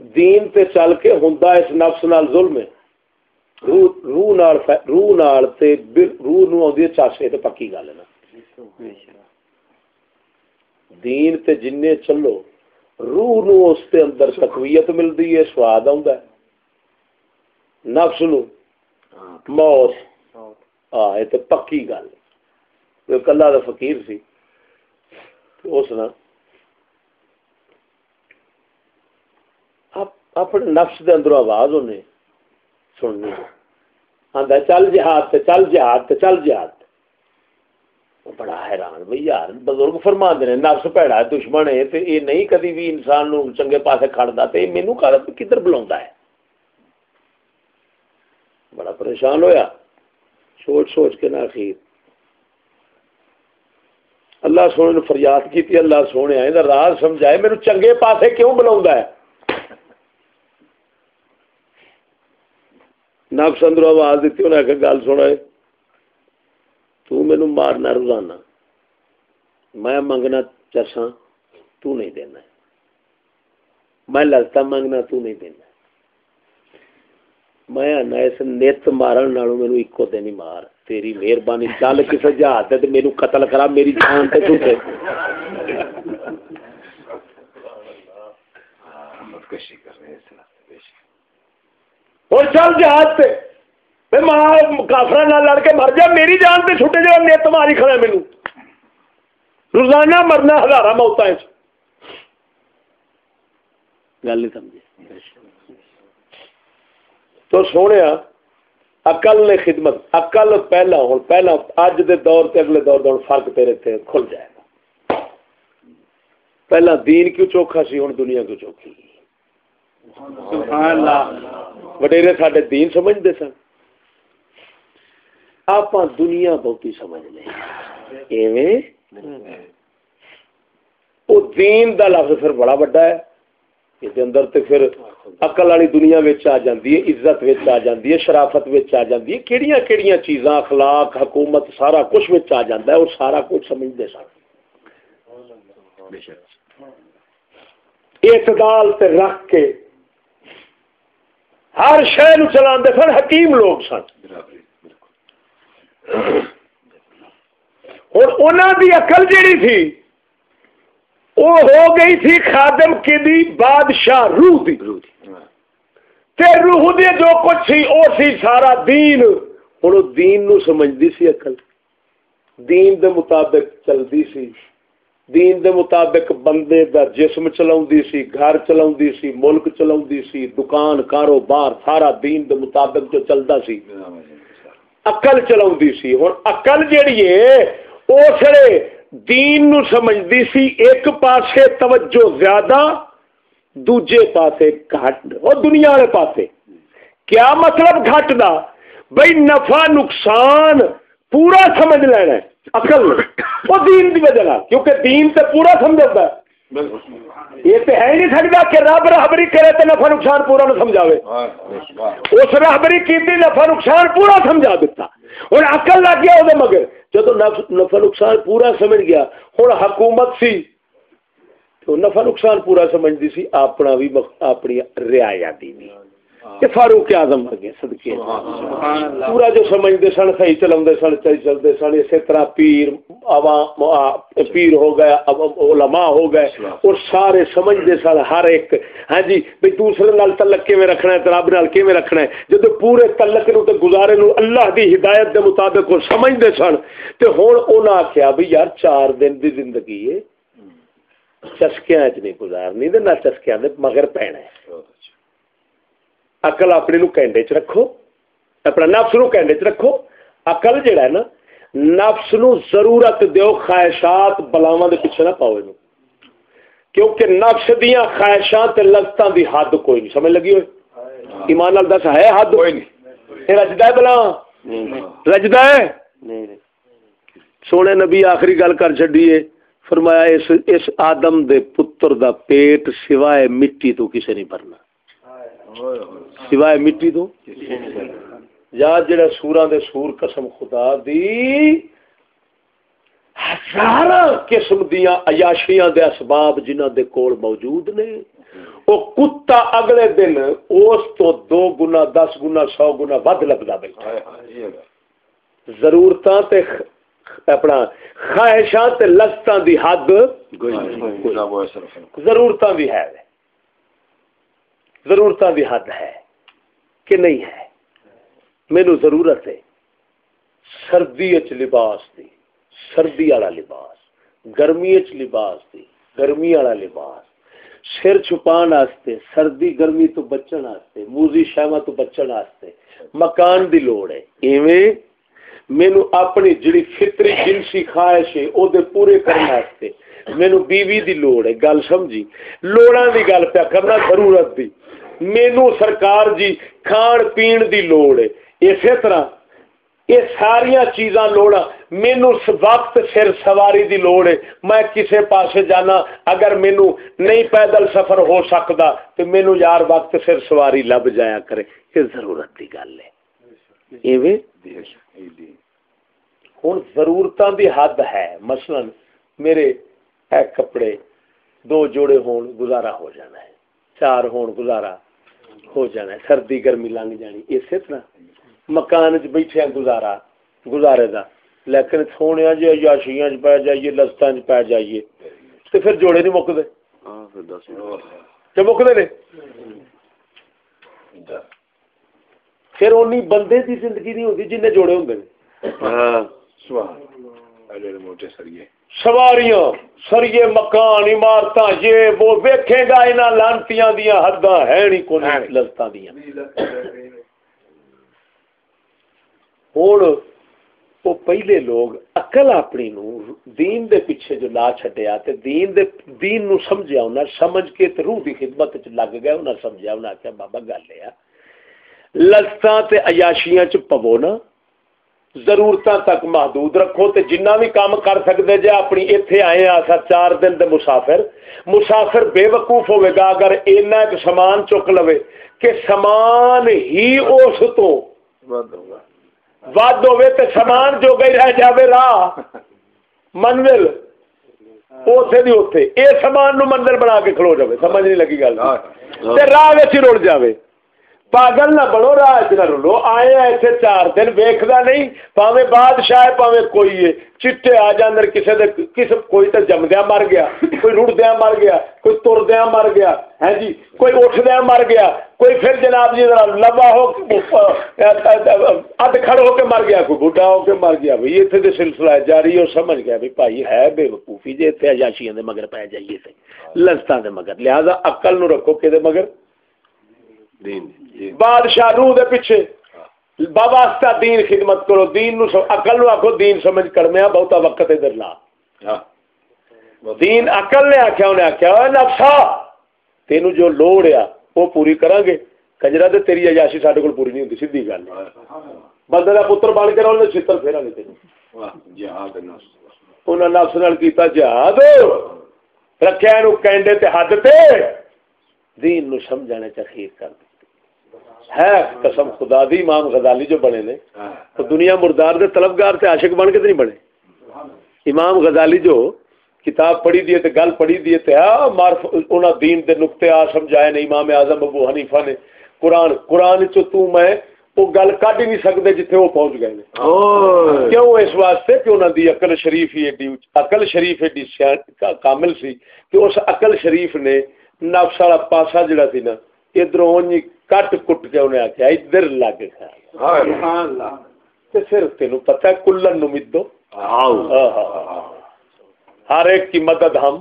دین تے چل کے ہوندا اس نفس نال ظلم ہے۔ روح نال روح نال تے روح نو اوندی چاسے تے پکی گل ہے نا۔ دین تے جننے چلو، روح نو اس تے اندر تقویت ملدی ہے، سواد آوندا ہے۔ نفس نو موت ہاں یہ تے پکی گل۔ ہے کلا دا فقیر سی اس نا اپنے نفس دے اندر آواز انہیں سننی آدھا چل جہاد تے، چل جہاد تے، چل جہاد بڑا حیران بھائی یار، بزرگ فرما دے نفس پیڑا ہے، دشمن ہے، تے یہ نہیں کدی بھی انسان نو چنگے پاسے کھڑدا تے مینوں کر کدھر بلاوندا ہے؟ بڑا پریشان ہویا۔ سوچ سوچ کے نہ اخیر۔ اللہ سونے نے فریاد کی اللہ سونے آئے راز سمجھائے میرے چنگے پاسے کیوں بلاوندا ہے؟ نفس اندر آواز دیتی، انہیں آخر گل سنا تینو مارنا روزانہ۔ میں منگنا چرسا تو نہیں دینا میں لگتا منگنا، تو نہیں دینا میں آنا اس نیت مارن نالوں مینو ایکو دن ہی مار۔ تیری مہربانی، چل کسی جہاز تے میرے قتل کرا، میری جان تے جھوٹے ہاں، خودکشی کر رہے ہیں اور چل جہاز پہ۔ میں ماں کافر نہ لڑ کے مر جا میری جان سے چھٹے جا نیت ماری کھڑا مینو روزانہ مرنا ہزار موت گل نہیں سمجھے تو سونے اقل نے خدمت اقل پہلا ہوں پہلا اج دے دور تے اگلے دور دور فرق تیرے تے کھل جائے گا۔ پہلا دین کیوں چوکھا سی ہوں دنیا کیوں چوکھی؟ سبحان اللہ۔ وڈیرے سڈے دین سمجھتے سن۔ آپ دنیا بہتی سمجھ لیں وہ دین دا لفظ پھر بڑا بڑا ہے۔ اندر تے پھر اقل والی دنیا وچ آ جاندی ہے عزت وچ آ جاندی ہے شرافت وچ آ جاندی ہے۔ کیڑیاں کیڑیاں چیزاں اخلاق حکومت سارا کچھ وچ آ جاندا ہے اور سارا کچھ سمجھدے سن۔ اعتدال تے رکھ کے ہر شہ نو چلاندے سن حکیم لوگ سن۔ ہوں انہوں دی عقل جیڑی تھی وہ ہو گئی تھی خادم کی دی بادشاہ روح دی۔ تے روح دی جو کچھ سی او سی سارا دین۔ ہوں دین نو سمجھدی سی عقل۔ دین دے مطابق چلدی سی۔ دین دے مطابق بندے دا جسم چلاؤندی سی، گھر چلاؤندی سی، ملک چلاؤندی سی، دکان، کاروبار، سارا دین دے مطابق جو چلدا سی۔ عقل چلاؤندی سی۔ ہن عقل جیڑی ہے اسے دین نو سمجھدی سی، ایک پاسے توجہ زیادہ، دوجے پاسے گھٹ اور دنیا والے پاسے۔ کیا مطلب گھٹ دا بھائی نفع نقصان پورا سمجھ لینا ہے اقل وہ دین دی وجہ کیونکہ دین تے پورا سمجھتا ہے۔ یہ تو ہے نہیں سکتا کہ رب رہبری کرے تو نفع نقصان پورا نہ سمجھاوے۔ اس رہبری کی نفع نقصان پورا سمجھا دیتا ہوں اقل لگ گیا وہ مگر جب نفع نقصان پورا سمجھ گیا ہوں حکومت سی تو نفع نقصان پورا سمجھتی سی اپنا بھی اپنی رعایا دی بھی کہ فاروق اعظم ورگے صدقے پورا جو سمجھتے سن صحیح چلا سن چلتے سن اسی طرح پیر عوام پیر ہو گئے علماء ہو گئے اور سارے سمجھتے سن ہر ایک۔ ہاں جی بھائی دوسرے نال تلک کیویں رکھنا ہے؟ رب نال کیویں رکھنا ہے؟ جب پورے تلک نو تے گزارے نو اللہ دی ہدایت دے مطابق وہ سمجھتے سن تے ہن انہاں آکھیا بھی یار چار دن دی زندگی ہے چسکیاں چ نہیں گزارنی تے نہ چسکیاں دے مگر پینا ہے۔ اقل اپنے نو کینڈے چ رکھو اپنا نفس نو کینڈے چ رکھو اقل جڑا ہے نا نفس نو ضرورت دیو خواہشات بلاواں دے پیچھے نہ پاؤ اینو کیونکہ نفس دیاں خواہشات تے لذتاں دی حد کوئی نہیں سمجھ لگی ہوئے ایمان نال دس ہے حد کوئی نہیں اے رجدا ہے بلا رجدا ہے سونے نبی آخری گل کر چھڈیے فرمایا اس اس آدم دے پتر دا پیٹ سوائے مٹی تو کسے نہیں بھرنا سوائے مٹی تو؟ یا جڑا سورا دے سور قسم خدا دی ہزار قسم دیا عیاشیاں دے اسباب جنہ دے کول موجود نے۔ وہ کتا اگلے دن اس تو دو گنا دس گنا سو گنا ود لگتا بیٹھا۔ ضرورت اپنا خواہشاں تے لذتاں دی حد ضرورتاں دی ہے۔ ضرورت بھی حد ہے۔ کہ نہیں ہے۔ مینو ضرورت ہے سردی چ لباس دی، سردی والا لباس گرمی چ لباس دی، گرمی والا لباس۔ سر چھپان واسطے، سردی، گرمی تو بچن واسطے، موزی شاما تو بچن واسطے مکان دی لوڑ ہے۔ ایویں مینو اپنی جڑی فطری جنسی خواہش ہے، او دے پورے کرنے واسطے مینو بیوی دی لوڑ ہے۔ گل سمجھی؟ لوڑاں دی گل پیا کرنا ضرورت دی۔ مینو سرکار جی کھان پین دی لوڑ ہے۔ اسی طرح یہ ساری چیزاں لوڑا مینو وقت سر سواری دی لوڑ ہے۔ میں کسے پاسے جانا، اگر مینو نہیں پیدل سفر ہو سکتا، تو مینو یار وقت سر سواری لب جایا کرے۔ یہ ضرورت دی گل ہے۔ ہوں ضرورت دی حد ہے۔ مثلا میرے اے کپڑے دو جوڑے ہون، گزارا ہو جانا ہے۔ چار ہون، گزارا۔ ہو جانا ہے سردی گرمی لنگ جانی اسی طرح۔ مکان چ بیٹھے گزارا گزارے دا۔ لیکن سونے جی یاشیاں چ پی جائیے لستا چ پی جائیے۔ تو پھر جوڑے نہیں مکتے مکتے نے؟ پھر اونی بندے کی زندگی نہیں ہوتی جن جوڑے ہوں موٹے سریے سواریاں سریے مکان عمارت یہ وہ ویکھے گا یہاں لانتیاں دیا حداں ہے نہیں کو لذت دیا ہوں وہ پہلے لوگ اقل اپنی نو دین دے پیچھے جو لا چھڈیا تے دین دے دین نو سمجھیا انہاں سمجھ کے تے روح دی خدمت وچ لگ گئے انہاں سمجھیا انہاں کہ بابا گل ہے لذتاں تے عیاشیاں چ پو نا۔ ضرورت تک محدود رکھو تے جنہ بھی کام کر سکتے جے اپنی ایتھے آئے آسا چار دن دے مسافر۔ مسافر بے وقوف ہوئے گا اگر اینا ایک سامان چک لوے۔ کہ سامان ہی اس تو ود ہوئے تے سامان جو گئی رہ جاوے راہ منزل۔ اوتھے دی اوتھے۔ اے سامان نو منزل بنا کے کھلو جاوے۔ سمجھ نہیں لگی گل۔ تے راہ وچ رڑ جاوے۔ پاگل نہ بڑو راج نہ رولو آئے ایسے چار دن ویکھدا نہیں، پاویں بادشاہ ہے، پاویں کوئی ہے۔ چٹے آ جاندر کسے دے کس کوئی تے جمدیا مر گیا، کوئی رڑدیا مر گیا، کوئی تردیا مر گیا ہے جی؟ کوئی اٹھدیا مر گیا، کوئی پھر جناب جی ذرا لبا ہو اد کھڑ ہو کے مر گیا، کوئی بڈھا ہو کے مر گیا۔ بھئی ایتھے دے سلسلہ جاری ہو سمجھ گیا بھئی بھائی ہے بے وقوفی جے تے عیاشیاں دے مگر پے جائیے تے، لذتاں دے مگر۔ لہذا عقل نو رکھو کہ دے مگر؟ دین۔ جی۔ بادشاہ روح دے پیچھے۔ بابا دین خدمت کرو دین نو اقل نو آخو دین سمجھ کر میں بہتا وقت ادھر لا۔ ہاں۔ دین اقل نے آخیا انہیں آخیا نفسا تین جو لوڑ آ وہ پوری کریں گے کجرا تو تیری اجاشی سارے کو پوری نہیں ہوتی سیدھی گل بندے کا پتر بن کے رہو چھتر پھیرا گے تین انہیں نفس۔ نال کیتا جہاد۔ رکھیا کینڈے تے حد تے۔ دین نو سمجھانے چاہیے کر دے۔ ہے قسم خدا دی امام غزالی جو بنے نے تو دنیا مردار دے طلبگار تے عاشق بن کے نہیں بنے۔ امام غزالی جو کتاب پڑھی دیے تے گل پڑھی دیے تے ہاں معرف انہاں دین دے نقطے آ سمجھائے نے امام اعظم ابو حنیفہ نے۔ قرآن قرآن چ تو میں وہ گل کڈ ہی نہیں سکتے جتھے وہ پہنچ گئے نے۔ کیوں اس واسطے؟ کہ انہاں دی عقل شریف ہی ایڈی عقل شریف ایڈی کامل سی۔ کہ اس عقل شریف نے نفس والا پاسا جڑا سی نا ادھر کٹ کٹ کے انہیں آخیا ادھر لگ پھر تین پتا کلن نو ہر ایک کی مدد ہم۔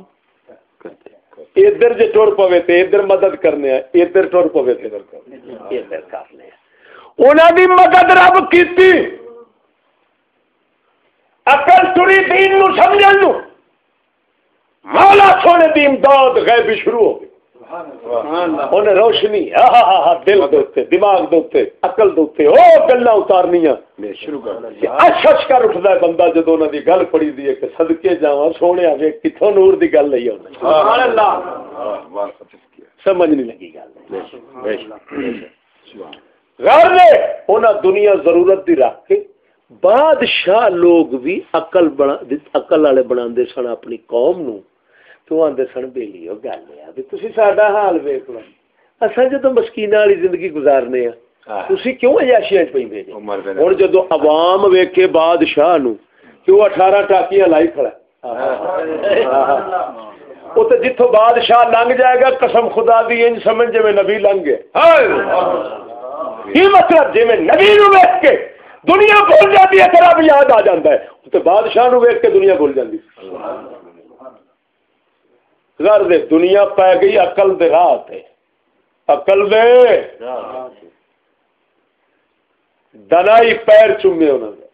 ادھر جی ٹر پوے تو ادھر مدد کرنے ادھر ٹر پوے تو ادھر کرنے انہوں دی مدد رب کی اکل ٹری دین نو سمجھ مولا سونے دی امداد غیبی شروع ہو گئی۔ انہیں روشنی دل دے دماغ دے اقل دے او گلا اتارنی شروع کر کر اٹھتا ہے بندہ جدو انہوں کی گل پڑی دی کہ سدکے جا سونے آئے کتوں نور کی گل نہیں سمجھ نہیں لگی گل۔ غیر انہیں دنیا ضرورت دی رکھ کے بادشاہ لوگ بھی اقل بنا اقل والے بنا سن اپنی قوم نو تو آدھے سن وہ گل ہے بھی تھی سا حال ویک لو اصل جدو مسکین والی زندگی گزارنے تھی کیوں ایاشیا پہ ہوں جدو عوام ویک کے بادشاہ نو کہ وہ اٹھارہ ٹاکیاں لائی کھڑا وہ تو جتوں بادشاہ لنگ جائے گا قسم خدا دی انج سمجھ جی نبی لنگ گئے مطلب جی نبی نو ویک کے دنیا بھول جاتی ہے تیرا بھی یاد آ جاتا ہے تو بادشاہ نو ویک کے دنیا بھول جاتی گھر دے دنیا پی گئی اقل دے راہ تے۔ اقل دے۔ دنائی پیر چومے انہوں نے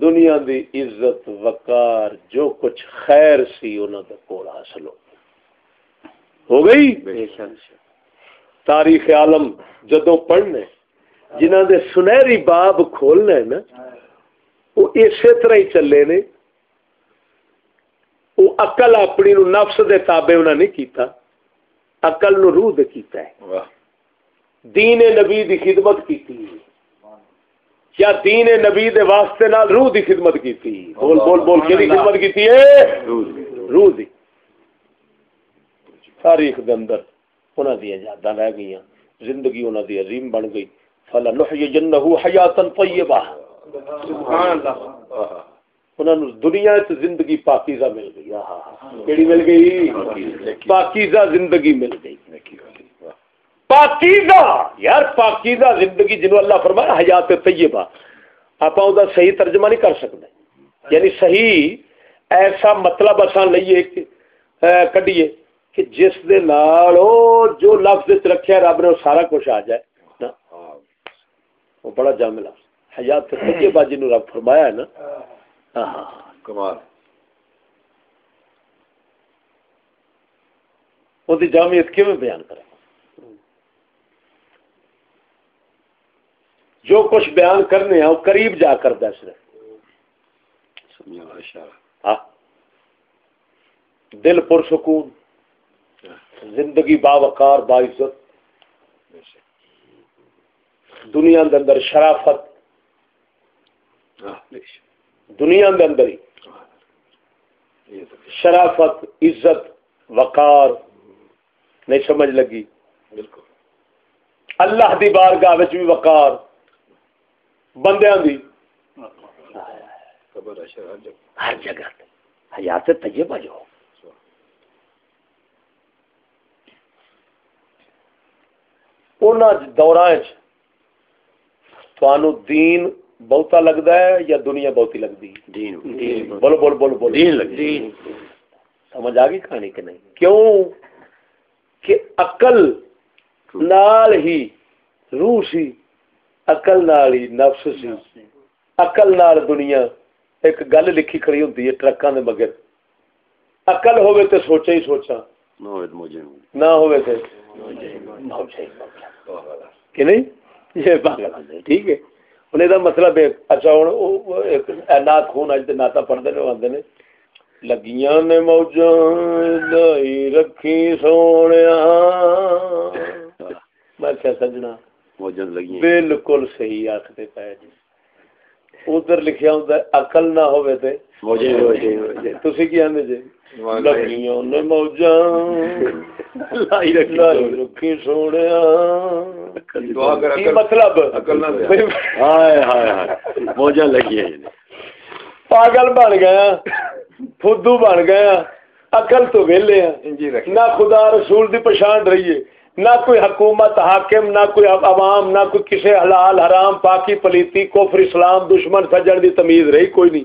دنیا دی عزت وقار جو کچھ خیر سی انہوں نے کول حاصل ہو۔ ہو گئی؟ تاریخ عالم جدو پڑھنے جنہ دے سنہری باب کھولنے نا وہ اسی طرح ہی چلے نے۔ وہ اقل اپنی نو نفس دے تابے انہوں نے کیتا اقل نو روح دے کیتا ہے۔ دین نبی دی خدمت کیتی۔ کیا دین نبی دے واسطے نال روح دی خدمت کیتی۔ بول بول بول کے خدمت کیتی ہے؟ روح دی۔ تاریخ دے اندر انہاں دی یاداں رہ گئیاں زندگی انہاں دی عظیم بن گئی۔ فلا نحیینہ حیاتا طیبہ سبحان اللہ۔ انہوں دنیا زندگی پاکیزہ مل گئی۔ کیڑی مل گئی؟ پاکیزہ زندگی مل گئی۔ پاکیزہ! یار پاکیزہ زندگی جنہوں اللہ فرمایا حیات طیبہ۔ آپ صحیح ترجمہ نہیں کر سکتے یعنی صحیح ایسا مطلب اصل لئیے کڈیے کہ جس دے نال جو لفظ رکھیا رب نے سارا کچھ آ جائے۔ نا؟ وہ بڑا جامع لفظ۔ حیات طیبہ جنہوں رب فرمایا ہے نا کمال وہ جامعت کیوں بیان کرے جو کچھ بیان کرنے ہیں وہ قریب جا کر دس رہے دل پرسکون زندگی باوقار باعزت دنیا دے اندر شرافت دنیا دے اندر ہی۔ شرافت عزت وقار۔ نہیں سمجھ لگی۔ بالکل۔ اللہ دی بارگاہ بھی وقار۔ بندیاں دی۔ ہر جگہ۔ حیات طیبہ جو۔ تانوں دین بہتا لگدا ہے یا دنیا بہتی دین بولو بولو بولو بولو۔ دین لگ دین۔ سمجھ آ گئی کہانی کہ نہیں؟ کیوں؟ کہ عقل نال ہی روح سی عقل نال ہی نفس سی۔ عقل نال دنیا ایک گل لکھی کھڑی ہوندی ہے ٹرکاں دے مگر عقل ہوے تے سوچا ہی سوچا نہ ہوے تے کہ نہیں؟ یہ پاگل ٹھیک ہے۔ ہن دا مطلب اچھا نات خون اج ناتا پڑھدے نے آندے نے لگیاں نے لائی رکھی سونیا۔ میں کیا سجنا بالکل صحیح پے۔ جی ادھر لکھیا ہوندا ہے عقل نہ تے۔ کی آندے جی؟ لگیاں نے موجاں لائی رکھی مطلب ہائے ہائے ہائے موجود لگی پاگل بن گیا فدو بن گیا عقل تو ویلے نہ خدا رسول دی پہچان رہی ہے نہ کوئی حکومت حاکم نہ کوئی عوام نہ کوئی کسی حلال حرام پاکی پلیتی کفر اسلام دشمن سجن دی تمیز رہی کوئی نہیں۔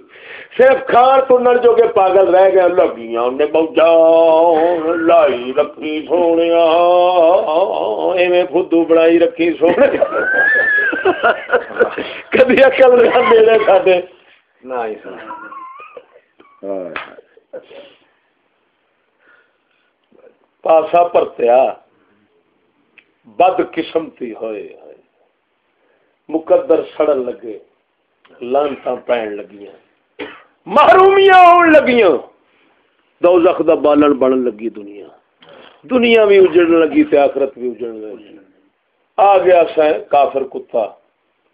صرف کھان تنن جو کہ پاگل رہ گئے۔ لگیاں نے موجا لائی رکھی سونیا۔ ایویں فدو بنائی رکھی سونے کدی عقل نہ میرے ساڈے۔ پاسا پرتیا۔ بد قسمتی ہوئے ہوئے مقدر سڑن لگے لانتا پین لگیاں۔ محرومیاں آن لگیاں۔ دوزخ دا بالن بنن لگی دنیا۔ دنیا بھی اجڑن لگی تے آخرت بھی اجڑن لگی۔ آ گیا سائیں کافر کتا،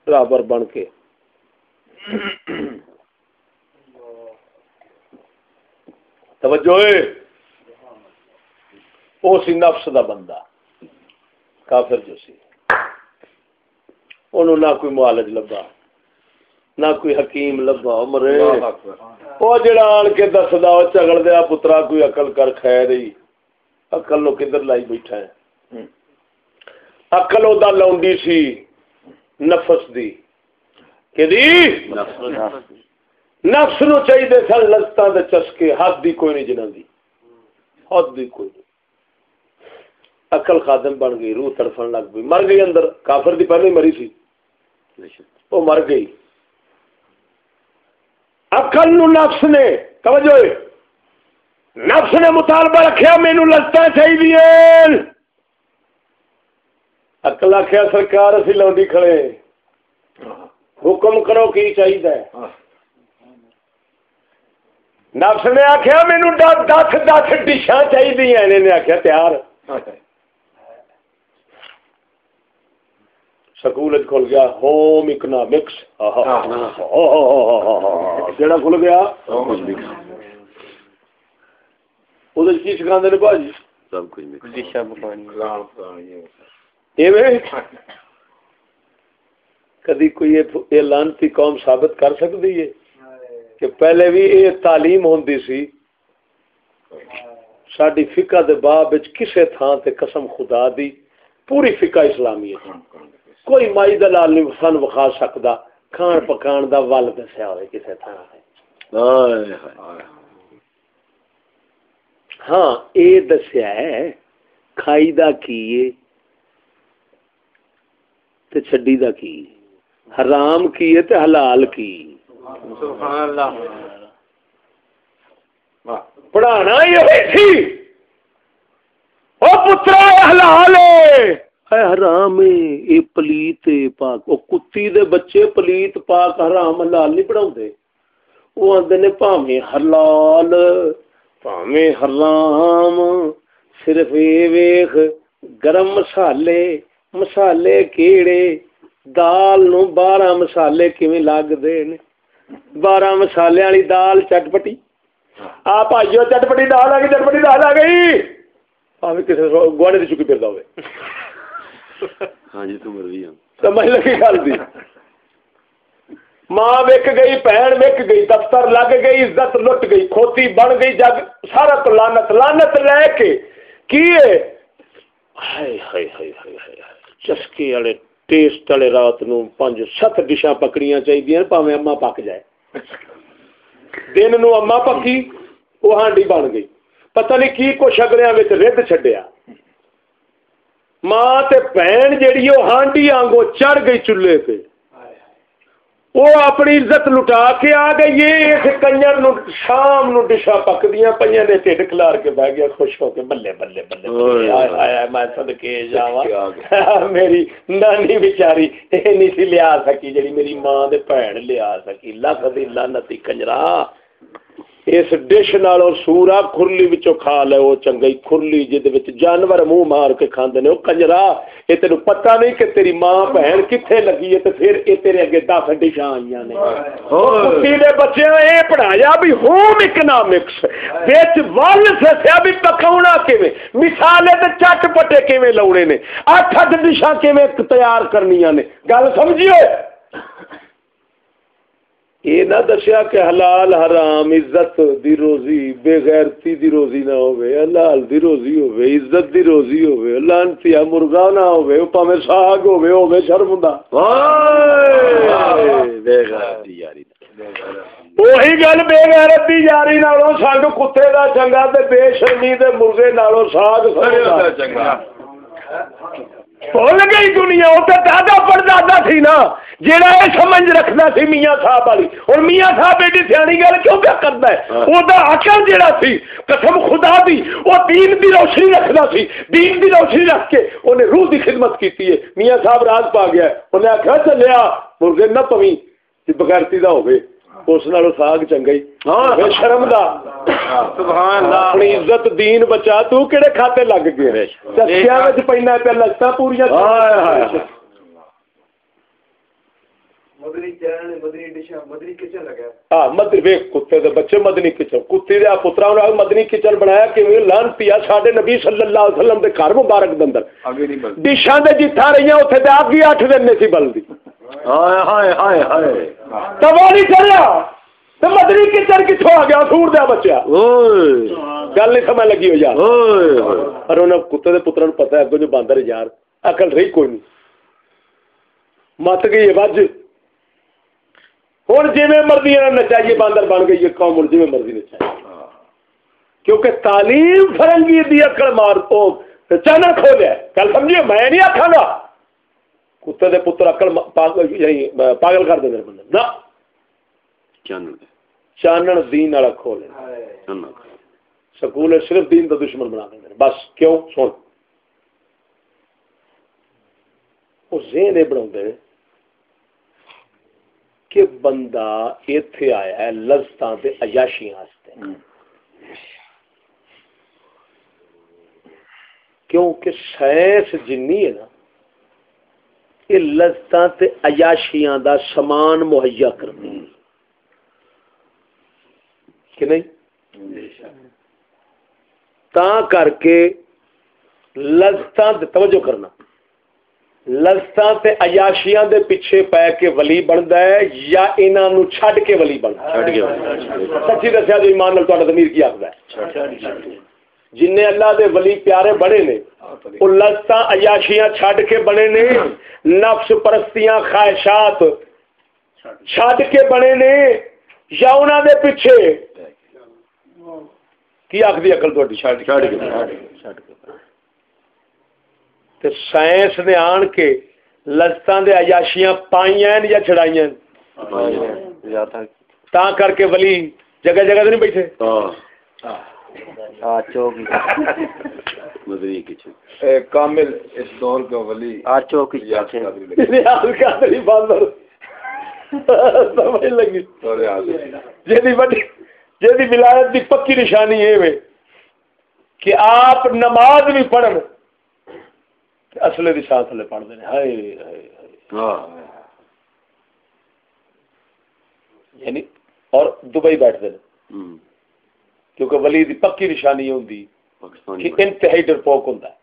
رابر بن کے۔ توجہ۔ اے او سی نفس دا بندہ۔ کافر جو سی۔ انہوں نہ کوئی معالج لبا نہ کوئی حکیم لبا مرے وہ جڑا آن کے دسدا او چگڑ دیا پترا کوئی عقل کر خیر ہی۔ عقل نو کدھر لائی بیٹھا ہے؟ عقل او دا لونڈی سی نفس دی۔ کہ دی نفس نو چاہیے سن لذتاں دے چسکے حد دی کوئی نہیں جنہاں دی حد دی کوئی نہیں۔ عقل خادم بن گئی، روح تڑفن لگ گئی مر گئی اندر، کافر دی پہلے ہی مری سی وہ مر گئی۔ عقل نو نفس نے، توجہ نفس نے مطالبہ رکھیا مینو لذتاں چاہیے عقل آخیا سرکار اسی لونڈی کھڑے حکم کرو کی چاہیے نفس نے آخیا مینو دس دس ڈشاں چاہیے نے آخیا تیار۔ ہاں، ہاں۔ سکول کھل گیا ہوم اکنامکس جڑا کھل گیا وہ کی سکھا نے بھاجی سب کچھ کدی کوئی یہ- لانتی قوم ثابت کر سکتی ہے کہ پہلے بھی یہ تعلیم ہوندی سی ساری فقہ دے باب وچ کسے تھان تے قسم خدا دی پوری فقہ اسلامی ہے کوئی مائی دلال نہیں سن وکھا سکدا۔ کھان پکان دا ول دسیا ہوئے کسے ہائے۔ ہاں اے دسیا ہے کھائی دا کی ہے تے چھڈی دا کی حرام کی ہے تے حلال کی سبحان اللہ۔ پڑھانا یہ او پترا حلال ہے اے حرام اے پلیت اے پاک او کتی دے بچے پلیت پاک حرام حلال نہیں پڑھاوندے او آندے نے پاویں حلال پاویں حرام صرف اے ویکھ گرم مسالے مسالے کیڑے دال نو بارہ مسالے کیویں لگدے نے بارہ مسالے والی دال چٹ پٹی آ بھائیو چٹ پٹی دال آ گئی چٹ پٹی دال آ گئی پاویں کسی گواڑے دی چکی پھردا ہوئے ہاں جی تو مرضی سمجھ لگی گل دی۔ ماں وک گئی، بہن وک گئی، دفتر لگ گئی، عزت لٹ گئی، کھوتی بن گئی، جگ سارا تو لانت لانت لے کے۔ کی چسکے والے، ٹیسٹ والے رات نو پانچ سات ڈشاں پکڑیاں چاہیے پاویں اما پک جائے۔ دن نو اما پکی وہ ہانڈی بن گئی۔ پتہ نہیں کی کچھ اگلے رد چڈیا ماں تے بہن جیڑی وہ ہانڈی آنگو چڑھ گئی چولہے پہ وہ اپنی عزت لٹا کے آ گئی اس کنجر شام نو ڈشا پک دیا پہ نے ٹھڈ کلار کے بہ گیا خوش ہو کے بلے بلے بلے آیا میں سدکے جا میری نانی بچاری یہ نہیں سی لیا سکی جی میری ماں دے بھن لیا سکی لکھ دی لانتی کنجرا اس ڈش نالوں سورا کھرلی وچوں کھا لے وہ چنگئی کھرلی جد وچ جانور منہ مار کے کھاندے نے۔ او کنجرا اے تینو پتہ نہیں کہ تیری ماں بہن کتھے لگی ہے تے پھر اے تیرے اگے 10 ڈشاں آئیاں نے۔ کتی دے بچے اے پڑھایا بھی ہوم اکنامکس وچ ول سسیا بھی پکاونا کیویں؟ مثالے تے چٹ پٹے کیویں لاونے نے؟ اٹھ اٹھ ڈشاں کیویں تیار کرنیاں نے؟ گل سمجھیے؟ یہ نہ دسیا کہ حلال حرام عزت دی روزی بے غیرتی دی روزی نہ ہوئے حلال دی روزی ہوئے عزت دی روزی ہوئے لانتی مرغا نہ ہوئے پاوے ساگ ہوئے ہوئے شرم دا بے غیرتی یاری وہی گل بے غیرتی یاری نالوں سنگ کتے دا چنگا تے بے شرمی دے مرغے نالوں ساگ چنگا۔ بھول گئی دنیا وہ تو دادا پردادا سی نا جہاں یہ سمجھ رکھنا سی میاں صاحب والی اور میاں صاحب ایڈی سیانی گل کیوں کیا کرتا ہے وہ آکل جہاں سی قسم خدا دی وہ دین دی روشنی رکھنا سی دین دی روشنی رکھ کے انہیں روح دی خدمت کی ہے میاں صاحب راز پا گیا انہیں آخیا چلیا مرغے نہ پوی بغیرتی کا ہوگی اس نالو ساگ چنگا ہی۔ شرم دا۔ سبحان اللہ۔ اپنی عزت دین بچا تو کیڑے کھاتے لگ گئے؟ چسکیاں وچ پینا پہ لگتا پوریاں ہائے ہائے مدنی چین مدنی ڈشاں مدنی کچن لگا ہاں مدنی ویکھ کتے دے بچے مدنی کچن۔ کتے دے پتراں نال مدنی کچن بنایا کیویں لان پیا ساڈے نبی صلی اللہ علیہ وسلم دے گھر مبارک دے اندر۔ ڈشاں دے جتھا رہیاں اوتھے تے اگ ہی 8 دن سی بلدی۔ ہائے ہائے ہائے ہائے۔ توا نہیں چلیا تو مدنی کچن کتوں آ گیا؟ سور دیا بچہ گل نہیں سمجھ لگی ہو یار۔ پر انہیں کتے کے پتر پتا ہے اگوں جو باندر یار اکل رہی کوئی نہیں۔ مت گئی ہے بج۔ ہوں جی مرضی نچائیے باندر بن گئی ہے قوم جی مرضی نچائیے کیونکہ تعلیم فرنگی دی اکڑ مار تو چانا کھو لیا گل سمجھیے میں نہیں آخا گا۔ کتے دے پتر اکڑ یعنی پاگل کر دیں بندے۔ نہ۔ چانن دین والا کھولے۔ سکول صرف دین کا دشمن بنا دیں بس کیوں؟ سن۔ وہ ذہن یہ بنا کہ بندہ اتے آیا ہے لذتاں تے عیاشیاں واسطے۔ کیونکہ سائنس جنی ہے نا یہ لذتاں تے عیاشیاں دا سامان مہیا کرتی ہے۔ کہ نہیں؟ تا کر کے لذتاں توجہ کرنا۔ لذتاں تے عیاشیاں دے پیچھے پے کے ولی بندا ہے یا انہاں نو چھڈ کے ولی بندا ہے؟ سچی دسیا جو ایمان نال تہاڈا ضمیر کی آکھدا ہے؟ جن اللہ دے ولی پیارے بڑے نے وہ لذتاں عیاشیاں چھڈ کے بنے نے نفس پرستیاں خواہشات چھڈ کے بنے نے یا انہوں دے پیچھے۔ کی آخری اقل تھی سائنس نے آن کے لذتوں دے عیاشیاں پائیاں یا چھڑائیاں تا کر کے ولی جگہ جگہ تو نہیں بیٹھے؟ ہاں کی کامل اس دور کا ولی چوک یاد قادری باندر سمجھ لگی۔ جیدی بڑی جیدی ولایت دی پکی نشانی یہ وے کہ آپ نماز بھی پڑھن۔ تے اصلے دی ساتھ لے پڑھ دینے ہائے ہاں۔ یعنی اور دبئی بیٹھ دینے کیونکہ ولی دی پکی نشانی پاکستان کہ انتہائی ڈرپوک ہوندا ہے۔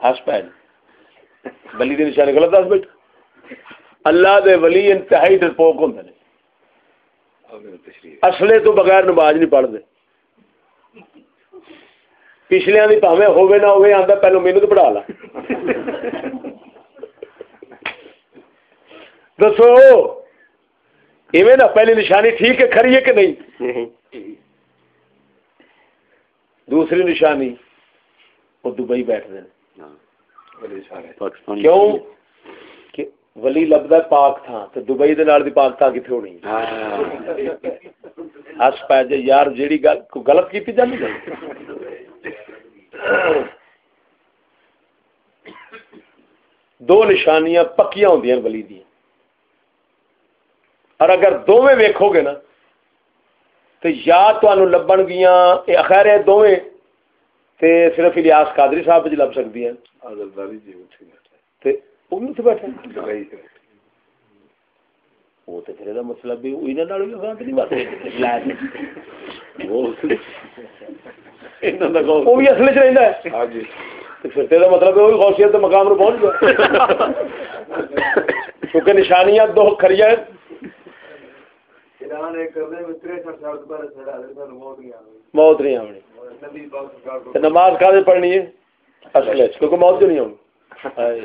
ہس پین ولی دی نشانی غلط دس بیٹھ اللہ دے ولی انتہائی ڈرپوک ہوندے نے اب میرا تشریح اصلے تو بغیر نماز نہیں پڑھتے۔ پچھلے کی پاوے ہوے نہ ہوے آتا پہلو مینو تو پڑھا لا دسو ایویں نا پہلی نشانی ٹھیک ہے کھری ہے کہ نہیں دوسری نشانی وہ دبئی سارے پاکستان کیوں ولی لبدا پاک تھا تو دبئی دے نال دی پاک تھا کتنے ہونی؟ ہاں۔ ہس پی جے یار جیڑی گل کو غلط کیتی جاندی ہے دو نشانیاں پکیاں ہوندیاں ولی دی۔ اور اگر دوویں ویکھو گے نا تو یا تانوں لبن گیاں اے خیر اے دوویں تے صرف الیاس قادری صاحب وچ لب سکدی ہیں آزاداری جی تے وہ بھی اتنے بیٹھے دبئی سے وہ تے پھر دا مطلب وہ بھی اصل ہاں جی۔ مطلب غوثیت مقام نو پہنچ گیا۔ کیونکہ نشانیاں دو کھریاں ہیں۔ موت نہیں آنی نماز کاہدے پڑھنی ہے؟ اصل کیونکہ موت جو نہیں آنی سال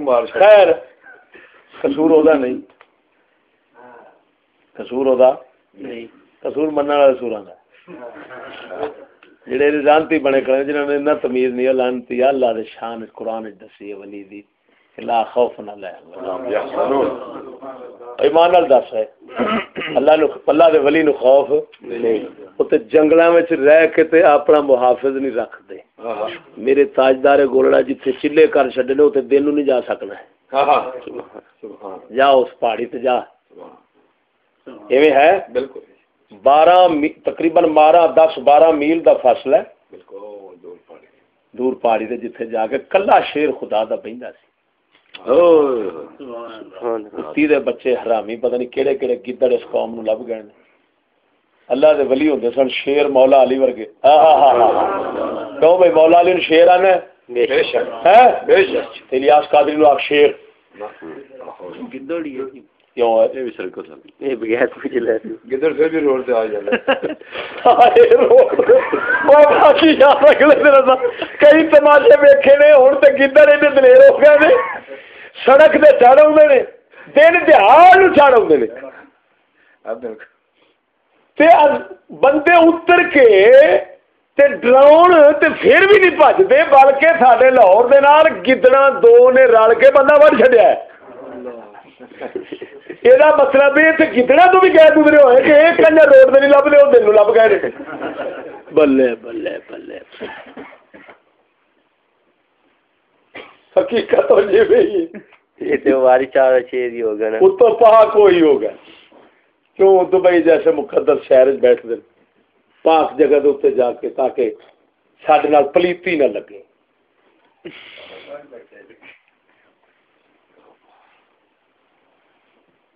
مار خیر قصور نہیں قصور نہیں قصور والا جڑے لانتی بنے نے نہ تمیز نہیں لانتی اللہ دے شان قرآن وچ دسی ہے ولی دی لا خوف نہ لے ایمان نال دس ہے اللہ نو اللہ دے ولی نو خوف نہیں او تے جنگلاں وچ رہ کے تے اپنا محافظ نہیں رکھ دے ہاں میرے تاجدار گولڑا جتھے چلے کر چھڈنے اوتے دن نو نہیں جا سکنا ہے. ہاں ہاں. سبحان. جا اس پہاڑی تے جا. ایویں ہے؟ بالکل. بارہ می- تقریباً بارہ دس بارہ میل دا فاصلہ ہے. بالکل. دور پڑ دور پہاڑی تے جتھے جا کے کلا شیر خدا دا بہندا سی. کتی دے بچے حرامی پتہ نہیں کیڑے کیڑے گدڑ اس قوم نو لب گئے نے. اللہ دے ولی ہوندے سن شیر مولا علی ورگے۔ ہاں، ہاں، ہاں، کہو مولا علی شیر آنا ہے؟ بے شک۔ ہے بے شک۔ الیاس قادری نو اک شیر۔ گدڑی ہے جی۔ کیوں ہے؟ یہ سر کو سن یہ بغیر کچھ لے گدڑ پھر بھی روڈ تے آ جانا ہے او باقی یار اگلے دن کئی تماشے ویکھے نے ہن تے گدڑ اینے دلیر ہو گئے نے۔ سڑک تے چڑھ اوندے نے۔ دن دہاڑ نو چڑھ اوندے نے۔ اب دیکھو تے بندے اتر کے تے ڈراؤن تے پھر بھی نہیں بھجدے بلکہ ساڈے لاہور دے نال گدڑاں دو نے رل کے بندہ وڑ چھڈیا ہے۔ یہ مطلب یہ گدڑا تو بھی گئے گزرے ہوئے کہ ایک کنجا روڈ تے نہیں لبدے وہ نو لب گئے بلے بلے بلے۔ حقیقت ہو جی بھئی یہ تو ہماری چار چھ ہی ہو گیا نا۔ تو پاک وہی ہوگا کیوں دبئی جیسے مقدس شہر بیٹھ دے پاک جگہ دے جا کے تاکہ سڈے نال پلیتی نہ لگے۔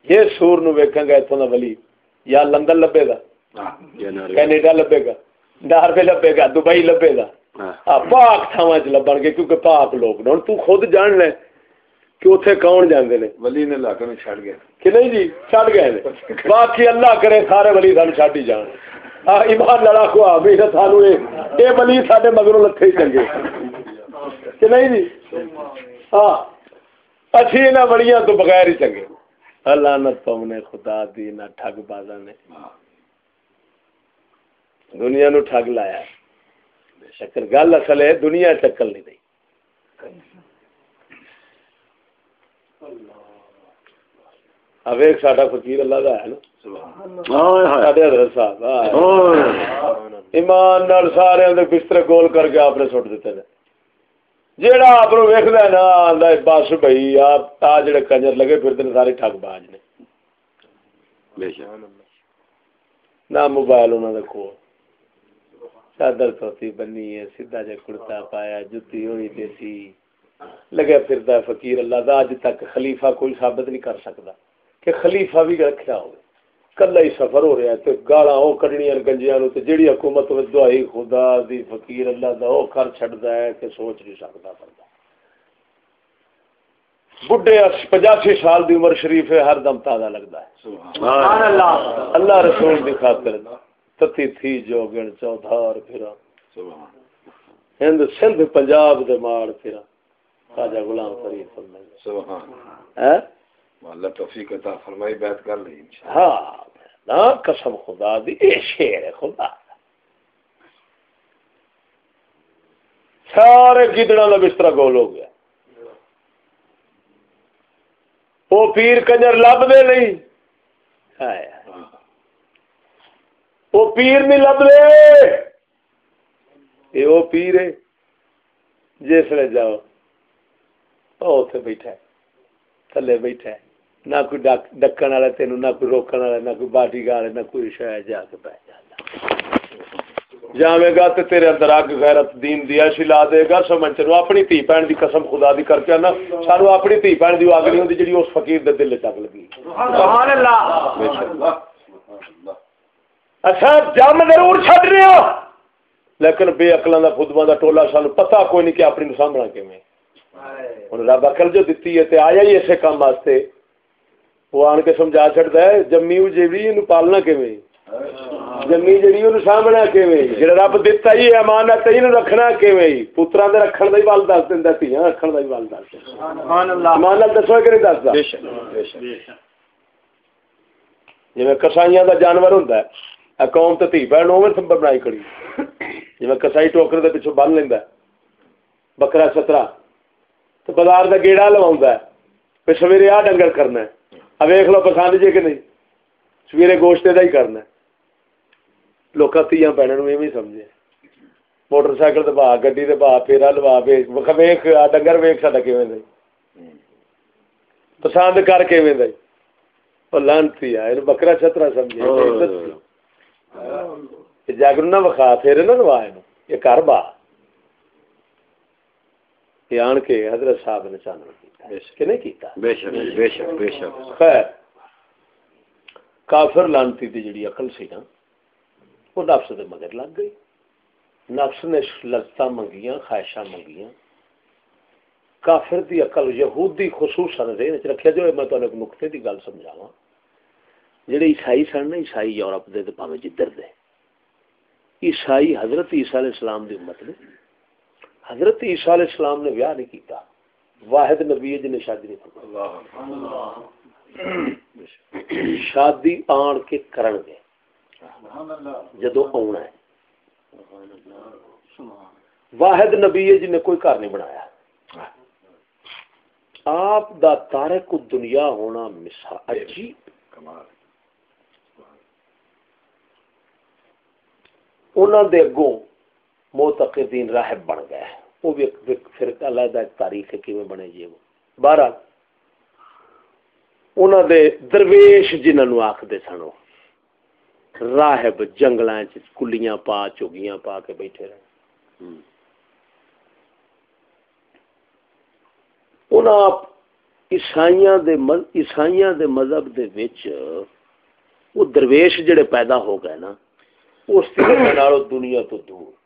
یہ سور نو ویکھاں گا اتوں دا ولی۔ یا لندن لبے گا نارے کینیڈا لبے گا ناروے لبے گا دبئی لبے گا۔ ہاں۔ پاک تھاواں چ لبن گے کیونکہ پاک لوگ نے۔ تو خود جان لے۔ کہ اوتھے کون جاندے نے؟ ولی نے علاقے میں چھڑ گیا۔ کہ نہیں جی چڑھ گئے باقی اللہ کرے سارے ولی سان چڈ ہی جان۔ ایمان لڑا کو آ بھی سانو یہ ولی سارے مگروں لتھے ہی چنگے۔ کہ نہیں جی؟ ہاں اچھی نہ بڑیاں تو بغیر ہی چنگے۔ اللہ نہ تم نے خدا دی نہ ٹھگ بازا نے۔ دنیا نو ٹھگ لایا۔ شکر گل اصل ہے دنیا چکل نہیں دئی اب ایک ساڈا فقیر اللہ دا ہے نا۔ ہائے ہائے۔ ساڈے حضرت صاحب ہائے۔ اوئے ایمان نال سارے دے بستر گول کر کے آپ نے سٹ دیتے نے۔ جیڑا آپ نو ویکھدا ہے نا آندا ہے بس بھئی آپ آ جڑے کنجر لگے پھرتے نے سارے ٹھگ باج نے۔ بے شک۔ نہ موبائل انہاں دے کول۔ چادر توتی بنی ہے سیدھا جا کرتا پایا جتی ہوئی دیسی۔ لگا پھردا ہے فقیر اللہ دا اج تک خلیفہ کوئی ثابت نہیں کر سکدا کہ خلیفہ بھی رکھیا ہوئے۔ کلا ہی سفر ہو رہا ہے تے گالاں او کڈنیاں گنجیاں نو تے جیڑی حکومت وچ دعائی خدا دی فقیر اللہ دا او کر چھڈدا ہے کہ سوچ نہیں سکدا بندہ۔ بڈھے پچاسی سال دی عمر شریف ہے ہر دم تازہ لگتا ہے۔ سبحان اللہ۔ اللہ رسول دی خاطر تتی تھی جو گن چودھار پھرا۔ ہند سندھ پنجاب دے ماڑ پھرا۔ خواجہ غلام فرید فرمائے سبحان ہیں اللہ توفیق عطا فرمائی بیعت کر لئی انشاءاللہ. ہاں نا قسم خدا دی اے ہے خدا دا۔ سارے گدڑا دا بستر گول ہو گیا. وہ پیر کنجر لب دے نہیں. ہائے۔ وہ پیر نہیں لب دے. یہ وہ پیر ہے جس لے جاؤ. وہ اتنے بیٹھا ہے تھلے بیٹھا ہے نہ کوئی ڈک- ڈکن والا تینوں نہ کوئی روکن والا نہ کوئی باڈی گارڈ نہ کوئی شاید جا کے بیٹھ جاتا جاوے گا تے تیرے اندر اگ غیرت دین دیا لا دے گا سمجھ چلو اپنی دھی بہن دی قسم خدا دی کر کے نا سانو اپنی دھی بہن دی اگ نہیں ہوندی جڑی اس فقیر دے دل چ اگ لگی سبحان اللہ اچھا جم ضرور چھڈ رہے ہو لیکن بے عقلاں دا خودواں دا ٹولا سانو پتہ کوئی نہیں کہ اپنی نو سامنا کیویں ہن رب عقل جو دتی ہے تے آیا ہی اسے کام واسطے۔ وہ آن کے سمجھا چھڑدا ہے جمی او جیوی اینو پالنا کیویں؟ جمی جڑی اونوں سامنا کیویں؟ جڑا رب دتا ہی ہے امانت اینو رکھنا کیویں؟ پتراں دے رکھن دا ہی ول دس دیندا تھیاں رکھن دا ہی ول دس دیندا۔ سبحان اللہ۔ امانت دسو کہ نہیں دسدا بے شک بے شک۔ کسائیاں دا جانور ہوندا ہے قوم تے تھی بہن اوویں سب بنائی کھڑی۔ جی کسائی ٹوکر دے پیچھے بن لیندا ہے بکرا سترا۔ تو بازار دا گیڑا ہے۔ پھر سویرے آ ڈنگر کرنا ہے۔ ویکھ لو پسند جے کہ نہیں۔ سویرے گوشت دا ہی کرنا ہے۔ لوکاں تیاں بہناں نوں ایویں سمجھے۔ موٹر سائیکل گڈی تے بھا پھیرا لوا ویکھ آ ڈنگر ویکھ ساڈا کیویں۔ پسند کر کیویں لانتی ہے بکرا چھترا سمجھے۔ جاگر نہ وکھا پھر نہ لوا اینو یہ کر با یہ آن کے حضرت صاحب نے چانن کیتا ہے کہ نہیں کیتا؟ بے شک بے شک بے شک خیر کافر لانتی دی جڑی عقل سی نا وہ نفس دے مگر لگ گئی۔ نفس نے لذتاں منگیاں خواہشاں منگیاں۔ کافر دی عقل یہودی خصوصاً ذہن وچ رکھیا جو میں تانوں ایک نقطے دی گل سمجھاواں۔ جڑے عیسائی سن نا عیسائی یورپ دے تے بھاویں جدھر دے۔ عیسائی حضرت عیسیٰ علیہ السلام دی امت نے حضرت عیسیٰ علیہ السلام نے ویاہ نہیں کیتا۔ واحد نبی جن نے شادی نہیں کی۔ شادی آن کے کرن گے۔ جدو آنا ہے۔ واحد نبی جن نے کوئی گھر نہیں بنایا۔ آپ دا تارک دنیا ہونا مثال۔ عجیب۔ انہوں دے اگوں موتقدین راہب بن گئے وہ بھی ایک- فرقہ، علیحدہ ایک تاریخ ہے کیویں بنے جی وہ۔ بہرحال انہوں دے درویش جنہوں نو آخدے سن وہ، راہب جنگلاں چ کلیاں پا چگیاں پا کے بیٹھے رہے۔ انہاں عیسائیاں دے عیسائیاں دے مذہب دے وچ وہ درویش جڑے پیدا ہو گئے نا، اس دنیا تو دور۔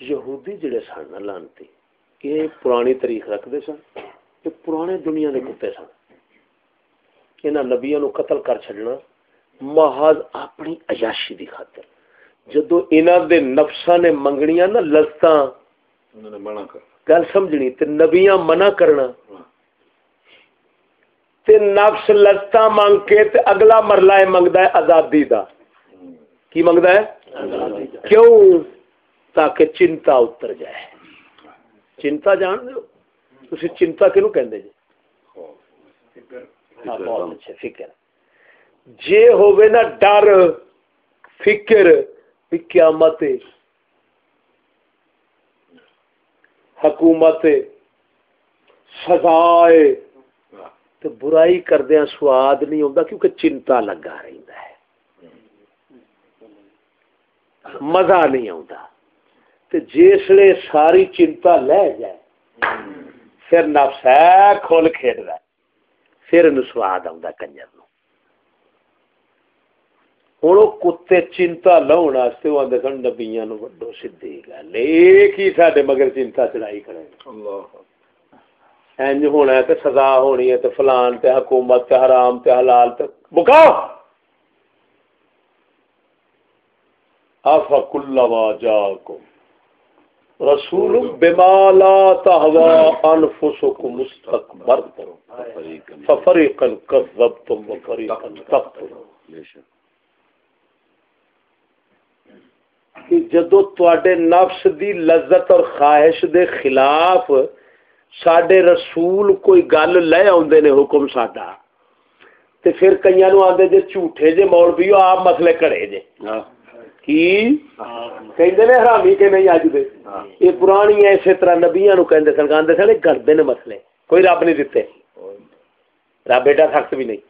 یہودی جڑے سن لانتی یہ پرانی تاریخ رکھتے سن یہ پرانے دنیا دے کتے سن۔ انہاں نبیاں نو قتل کر چھڈنا محض اپنی عیاشی دی خاطر۔ جدو دے نفساں نے منگنیاں نا لذتاں گل سمجھنی تے نبیاں منع کرنا۔ تے نفس لذتاں منگ کے تے اگلا مرلہ منگدا ہے آزادی دا۔ کی منگدا ہے؟ کیوں؟ تاکہ چنتا اتر جائے۔ چنتا جان دو تسی چنتا کینو کہندے جی؟ ہاں، بہت اچھا فکر۔ جے ہوئے نا ڈر، فکر، بھی قیامت، حکومت، سزائے تو برائی کردیا سواد نہیں آتا کیونکہ چنتا لگا رہتا ہے۔ مزہ نہیں آتا تو جسے ساری چنتا لے جائے۔ پھر نفس ہے کھول کھیڈ رہا پھر سواد آتا کنجر نو ہوں وہ کتے چنتا لاؤن واسطے وہ آدھے سن نبیا نو وڈو سیدھی گل۔ ایک ہی سارے مگر چنتا چڑھائی کرے انج ہونا ہے تے سزا ہونی ہے تے فلان تے حکومت تے حرام تے حلال تے۔ بکاؤ افا کلوا جاکم۔ رسول بما لا تهوى انفسكم مستكبرتم ففريقا كذبتم وفريقا تقتلون. کہ جدو تے نفس دی لذت اور خواہش دے خلاف سڈے رسول کوئی گل لے آدھے نے حکم ساڈا، تے پھر کئی نو آدھے جے جھوٹے جے مول بھی آپ مسلے کڑے جے۔ کی کہندے نے حرامی کہ نہیں اج دے؟ یہ پرانی اسی طرح نبیاں نو کہندے سن سن گردے نے کوئی رب نہیں دتے۔ رب بیٹا سخت بھی نہیں۔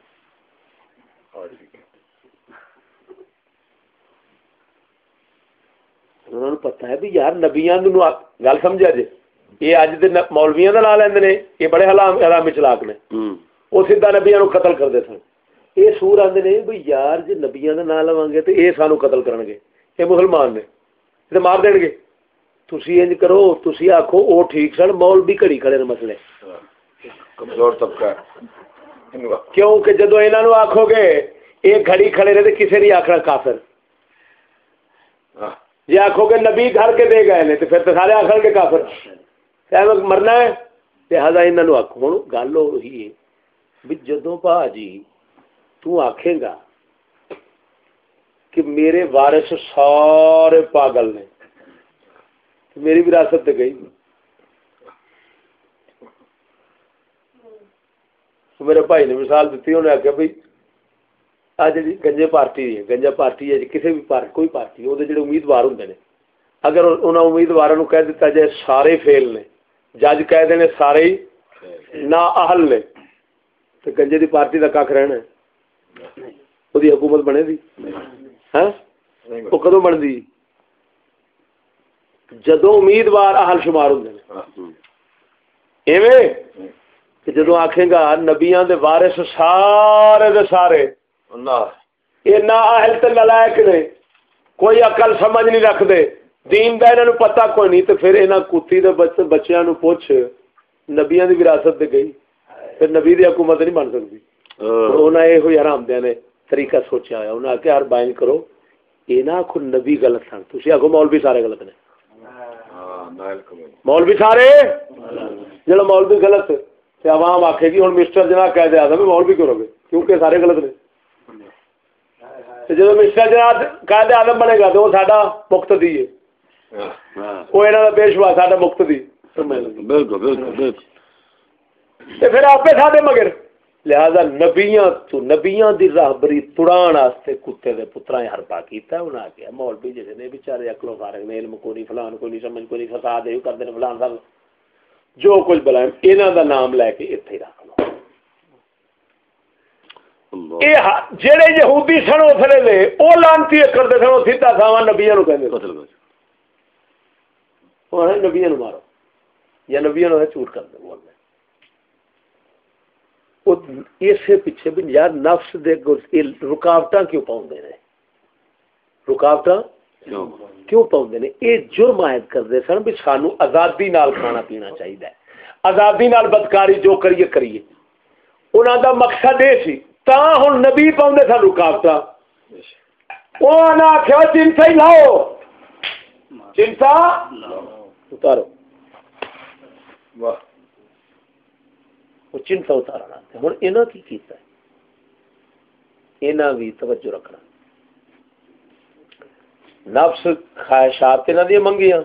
انہوں نے ہے بھی یار نبیاں گل سمجھا جی۔ یہ اج دے مولویاں دا لا لیندے نے یہ بڑے حلام چلاک نے۔ وہ سیدھا نبیاں نو قتل کردے سن۔ یہ سور آندے نے بھئی یار جے نبیاں دا نام لواں گے تے اے سانو قتل کرن گے۔ یہ مسلمان نے۔ تے مار دین گے۔ تسی انج کرو تسی آکھو او ٹھیک سن مولوی کڑی کھڑے نے مسئلے۔ کمزور طبقہ۔ کیوں کہ جدو نو آکھو گے اے گھڑی کھڑے نے تے کسے نہیں آکھنا کافر۔ جی آخو گے نبی گھر کے دے گئے نے تو پھر تو سارے آخر کے کافر۔ مرنا ہے لہٰذا یہاں آخو ہوں گل وہی ہے بھی جدو پا جی تکھے گا کہ میرے وارث سارے پاگل نے۔ میری وراثت گئی۔ میرے بھائی نے مثال دیتی انہیں آخیا بھائی جی گنجے پارٹی ہے، گنجا پارٹی ہے جی کسی بھی پارٹی کوئی پارٹی وہ جڑے امیدوار ہوں نے۔ اگر انہوں امیدوار کہہ دیتا جائے سارے فیل نے، جج کہہ دے سارے ہی نا اہل نے، تو گنجے دی پارٹی کا کھ رہنا وہ حکومت بنے دی؟ ہاں وہ کدو بنتی؟ جدو امیدوار اہل شمار ہوں ایویں؟ جدو آخے گا نبیاں دے وارث سارے دے سارے یہ نہ اہل تے لائق نے کوئی عقل سمجھ نہیں رکھتے دین دا انہاں پتہ کوئی نہیں تے پھر انہاں کتی دے بچ بچیاں نو پوچھ نبیاں دی وراثت تے گئی پھر نبی دی حکومت نہیں بن سکتی۔ انہاں اے ہوئی حرام نے۔ طریقہ سوچا ہوا انہاں کہ ہر بائن کرو یہ نہ آخو نبی غلط سن۔ تھی آخو مولوی سارے غلط نے۔ مولوی سارے؟ جڑا مولوی غلط تے عوام آکھے گی ہن مسٹر جناب کہہ آدم مولوی کیوں رہے کیونکہ سارے غلط نے۔ جب مسٹر جناب قائد آدم بنے گا تو وہ ساڈا مقتدی ہے۔ وہ یہاں کا پیشوا ساڈا مقتدی۔ بالکل بالکل بالکل۔ پھر آپ ساڈے مگر۔ لہذا نبیاں تو نبیاں دی راہبری تڑان واسطے کتے دے پتراں ہرپا کیتا انہاں آ گیا مولوی جڑے نے بیچارے عقل و فارغ نے علم کو نہیں فلان کو نہیں سمجھ کو نہیں فساد ہے کردے نے فلان سب۔ جو کچھ بلائیں انہاں دا نام لے کے ایتھے رکھ لو۔ جڑے یہودی سن اسلے دے وہ لانتی کرتے سن سیدھا ساوا نبیا نو کہ نبیا نو مارو یا نبیا نو جھوٹ کر دے بولنے اسے پیچھے بھی یار نفس دے رکاوٹ کیوں پاؤں نے؟ رکاوٹ کیوں پاؤں نے؟ یہ جرم عائد کرتے سن بھی سانو آزادی نال کھانا پینا چاہیے آزادی نال بدکاری جو کریے کریے۔ انہوں دا مقصد یہ سی تا ہوں نبی پاؤں سن رکاوٹ وہ آخیا چنتا ہی لاؤ۔ چنتا اتارو۔ وہ چنتا اتارنا ہوں یہاں کی کیتا ہے؟ یہاں بھی توجہ رکھنا۔ نفس خواہشات یہاں دیا منگیاں۔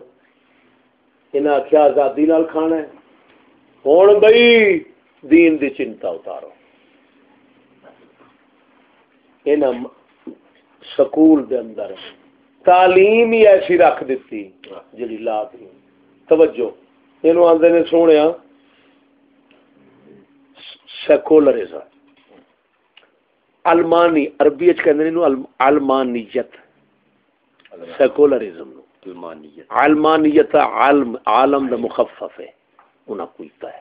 یہاں آخیا آزادی نال کھانا ہے۔ ہوں بھائی دین دی چنتا اتارو۔ انہاں سکول دے اندر تعلیم ہی ایسی رکھ دیتی جڑی لا دی توجہ۔ اینو آندے نے سونیا سیکولرزم المانی عربی وچ کہندے نے اینو المانیت سیکولرزم نو. المانیت عالم عالم دا مخفف ہے انہاں ہے.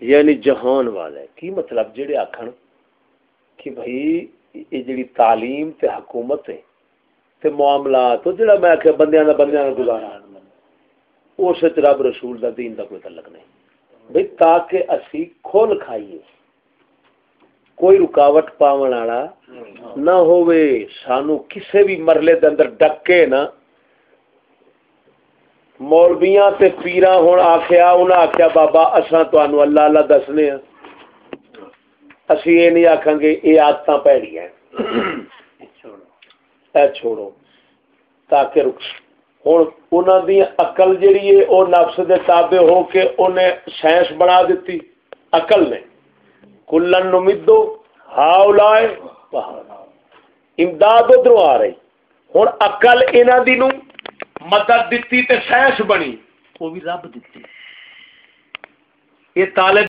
یعنی جہان والا ہے. کی مطلب جڑے آکھن کہ بھائی یہ جڑی تعلیم تے حکومت ہے تے معاملات او جڑا میں کہ بندیاں دا بندیاں دا گزارا۔ اس رب رسول دا دین دا کوئی تعلق نہیں۔ بھئی تاکہ اسی کھول کھائیے کوئی رکاوٹ پاون والا نہ ہووے سانو کسے بھی مرلے دے اندر ڈکے نہ مولویاں تے پیراں ہن آکھیا انہاں آکھیا بابا اساں تانوں اللہ اللہ دسنے ہاں اسی یہ نہیں آکھاں گے یہ عادتاں پیڑی ہیں اے چھوڑو تاکہ رک ہن انہاں دی عقل جڑی ہے او نفس دے تابع ہو کے انہیں سائنس بنا دیتی عقل نے کلن نمدو ہاؤلائے امداد ادھروں آ رہی ہوں اقل انہوں دی نو مدد دیتی تے سائنس بنی وہ بھی رب دیتی یہ طالب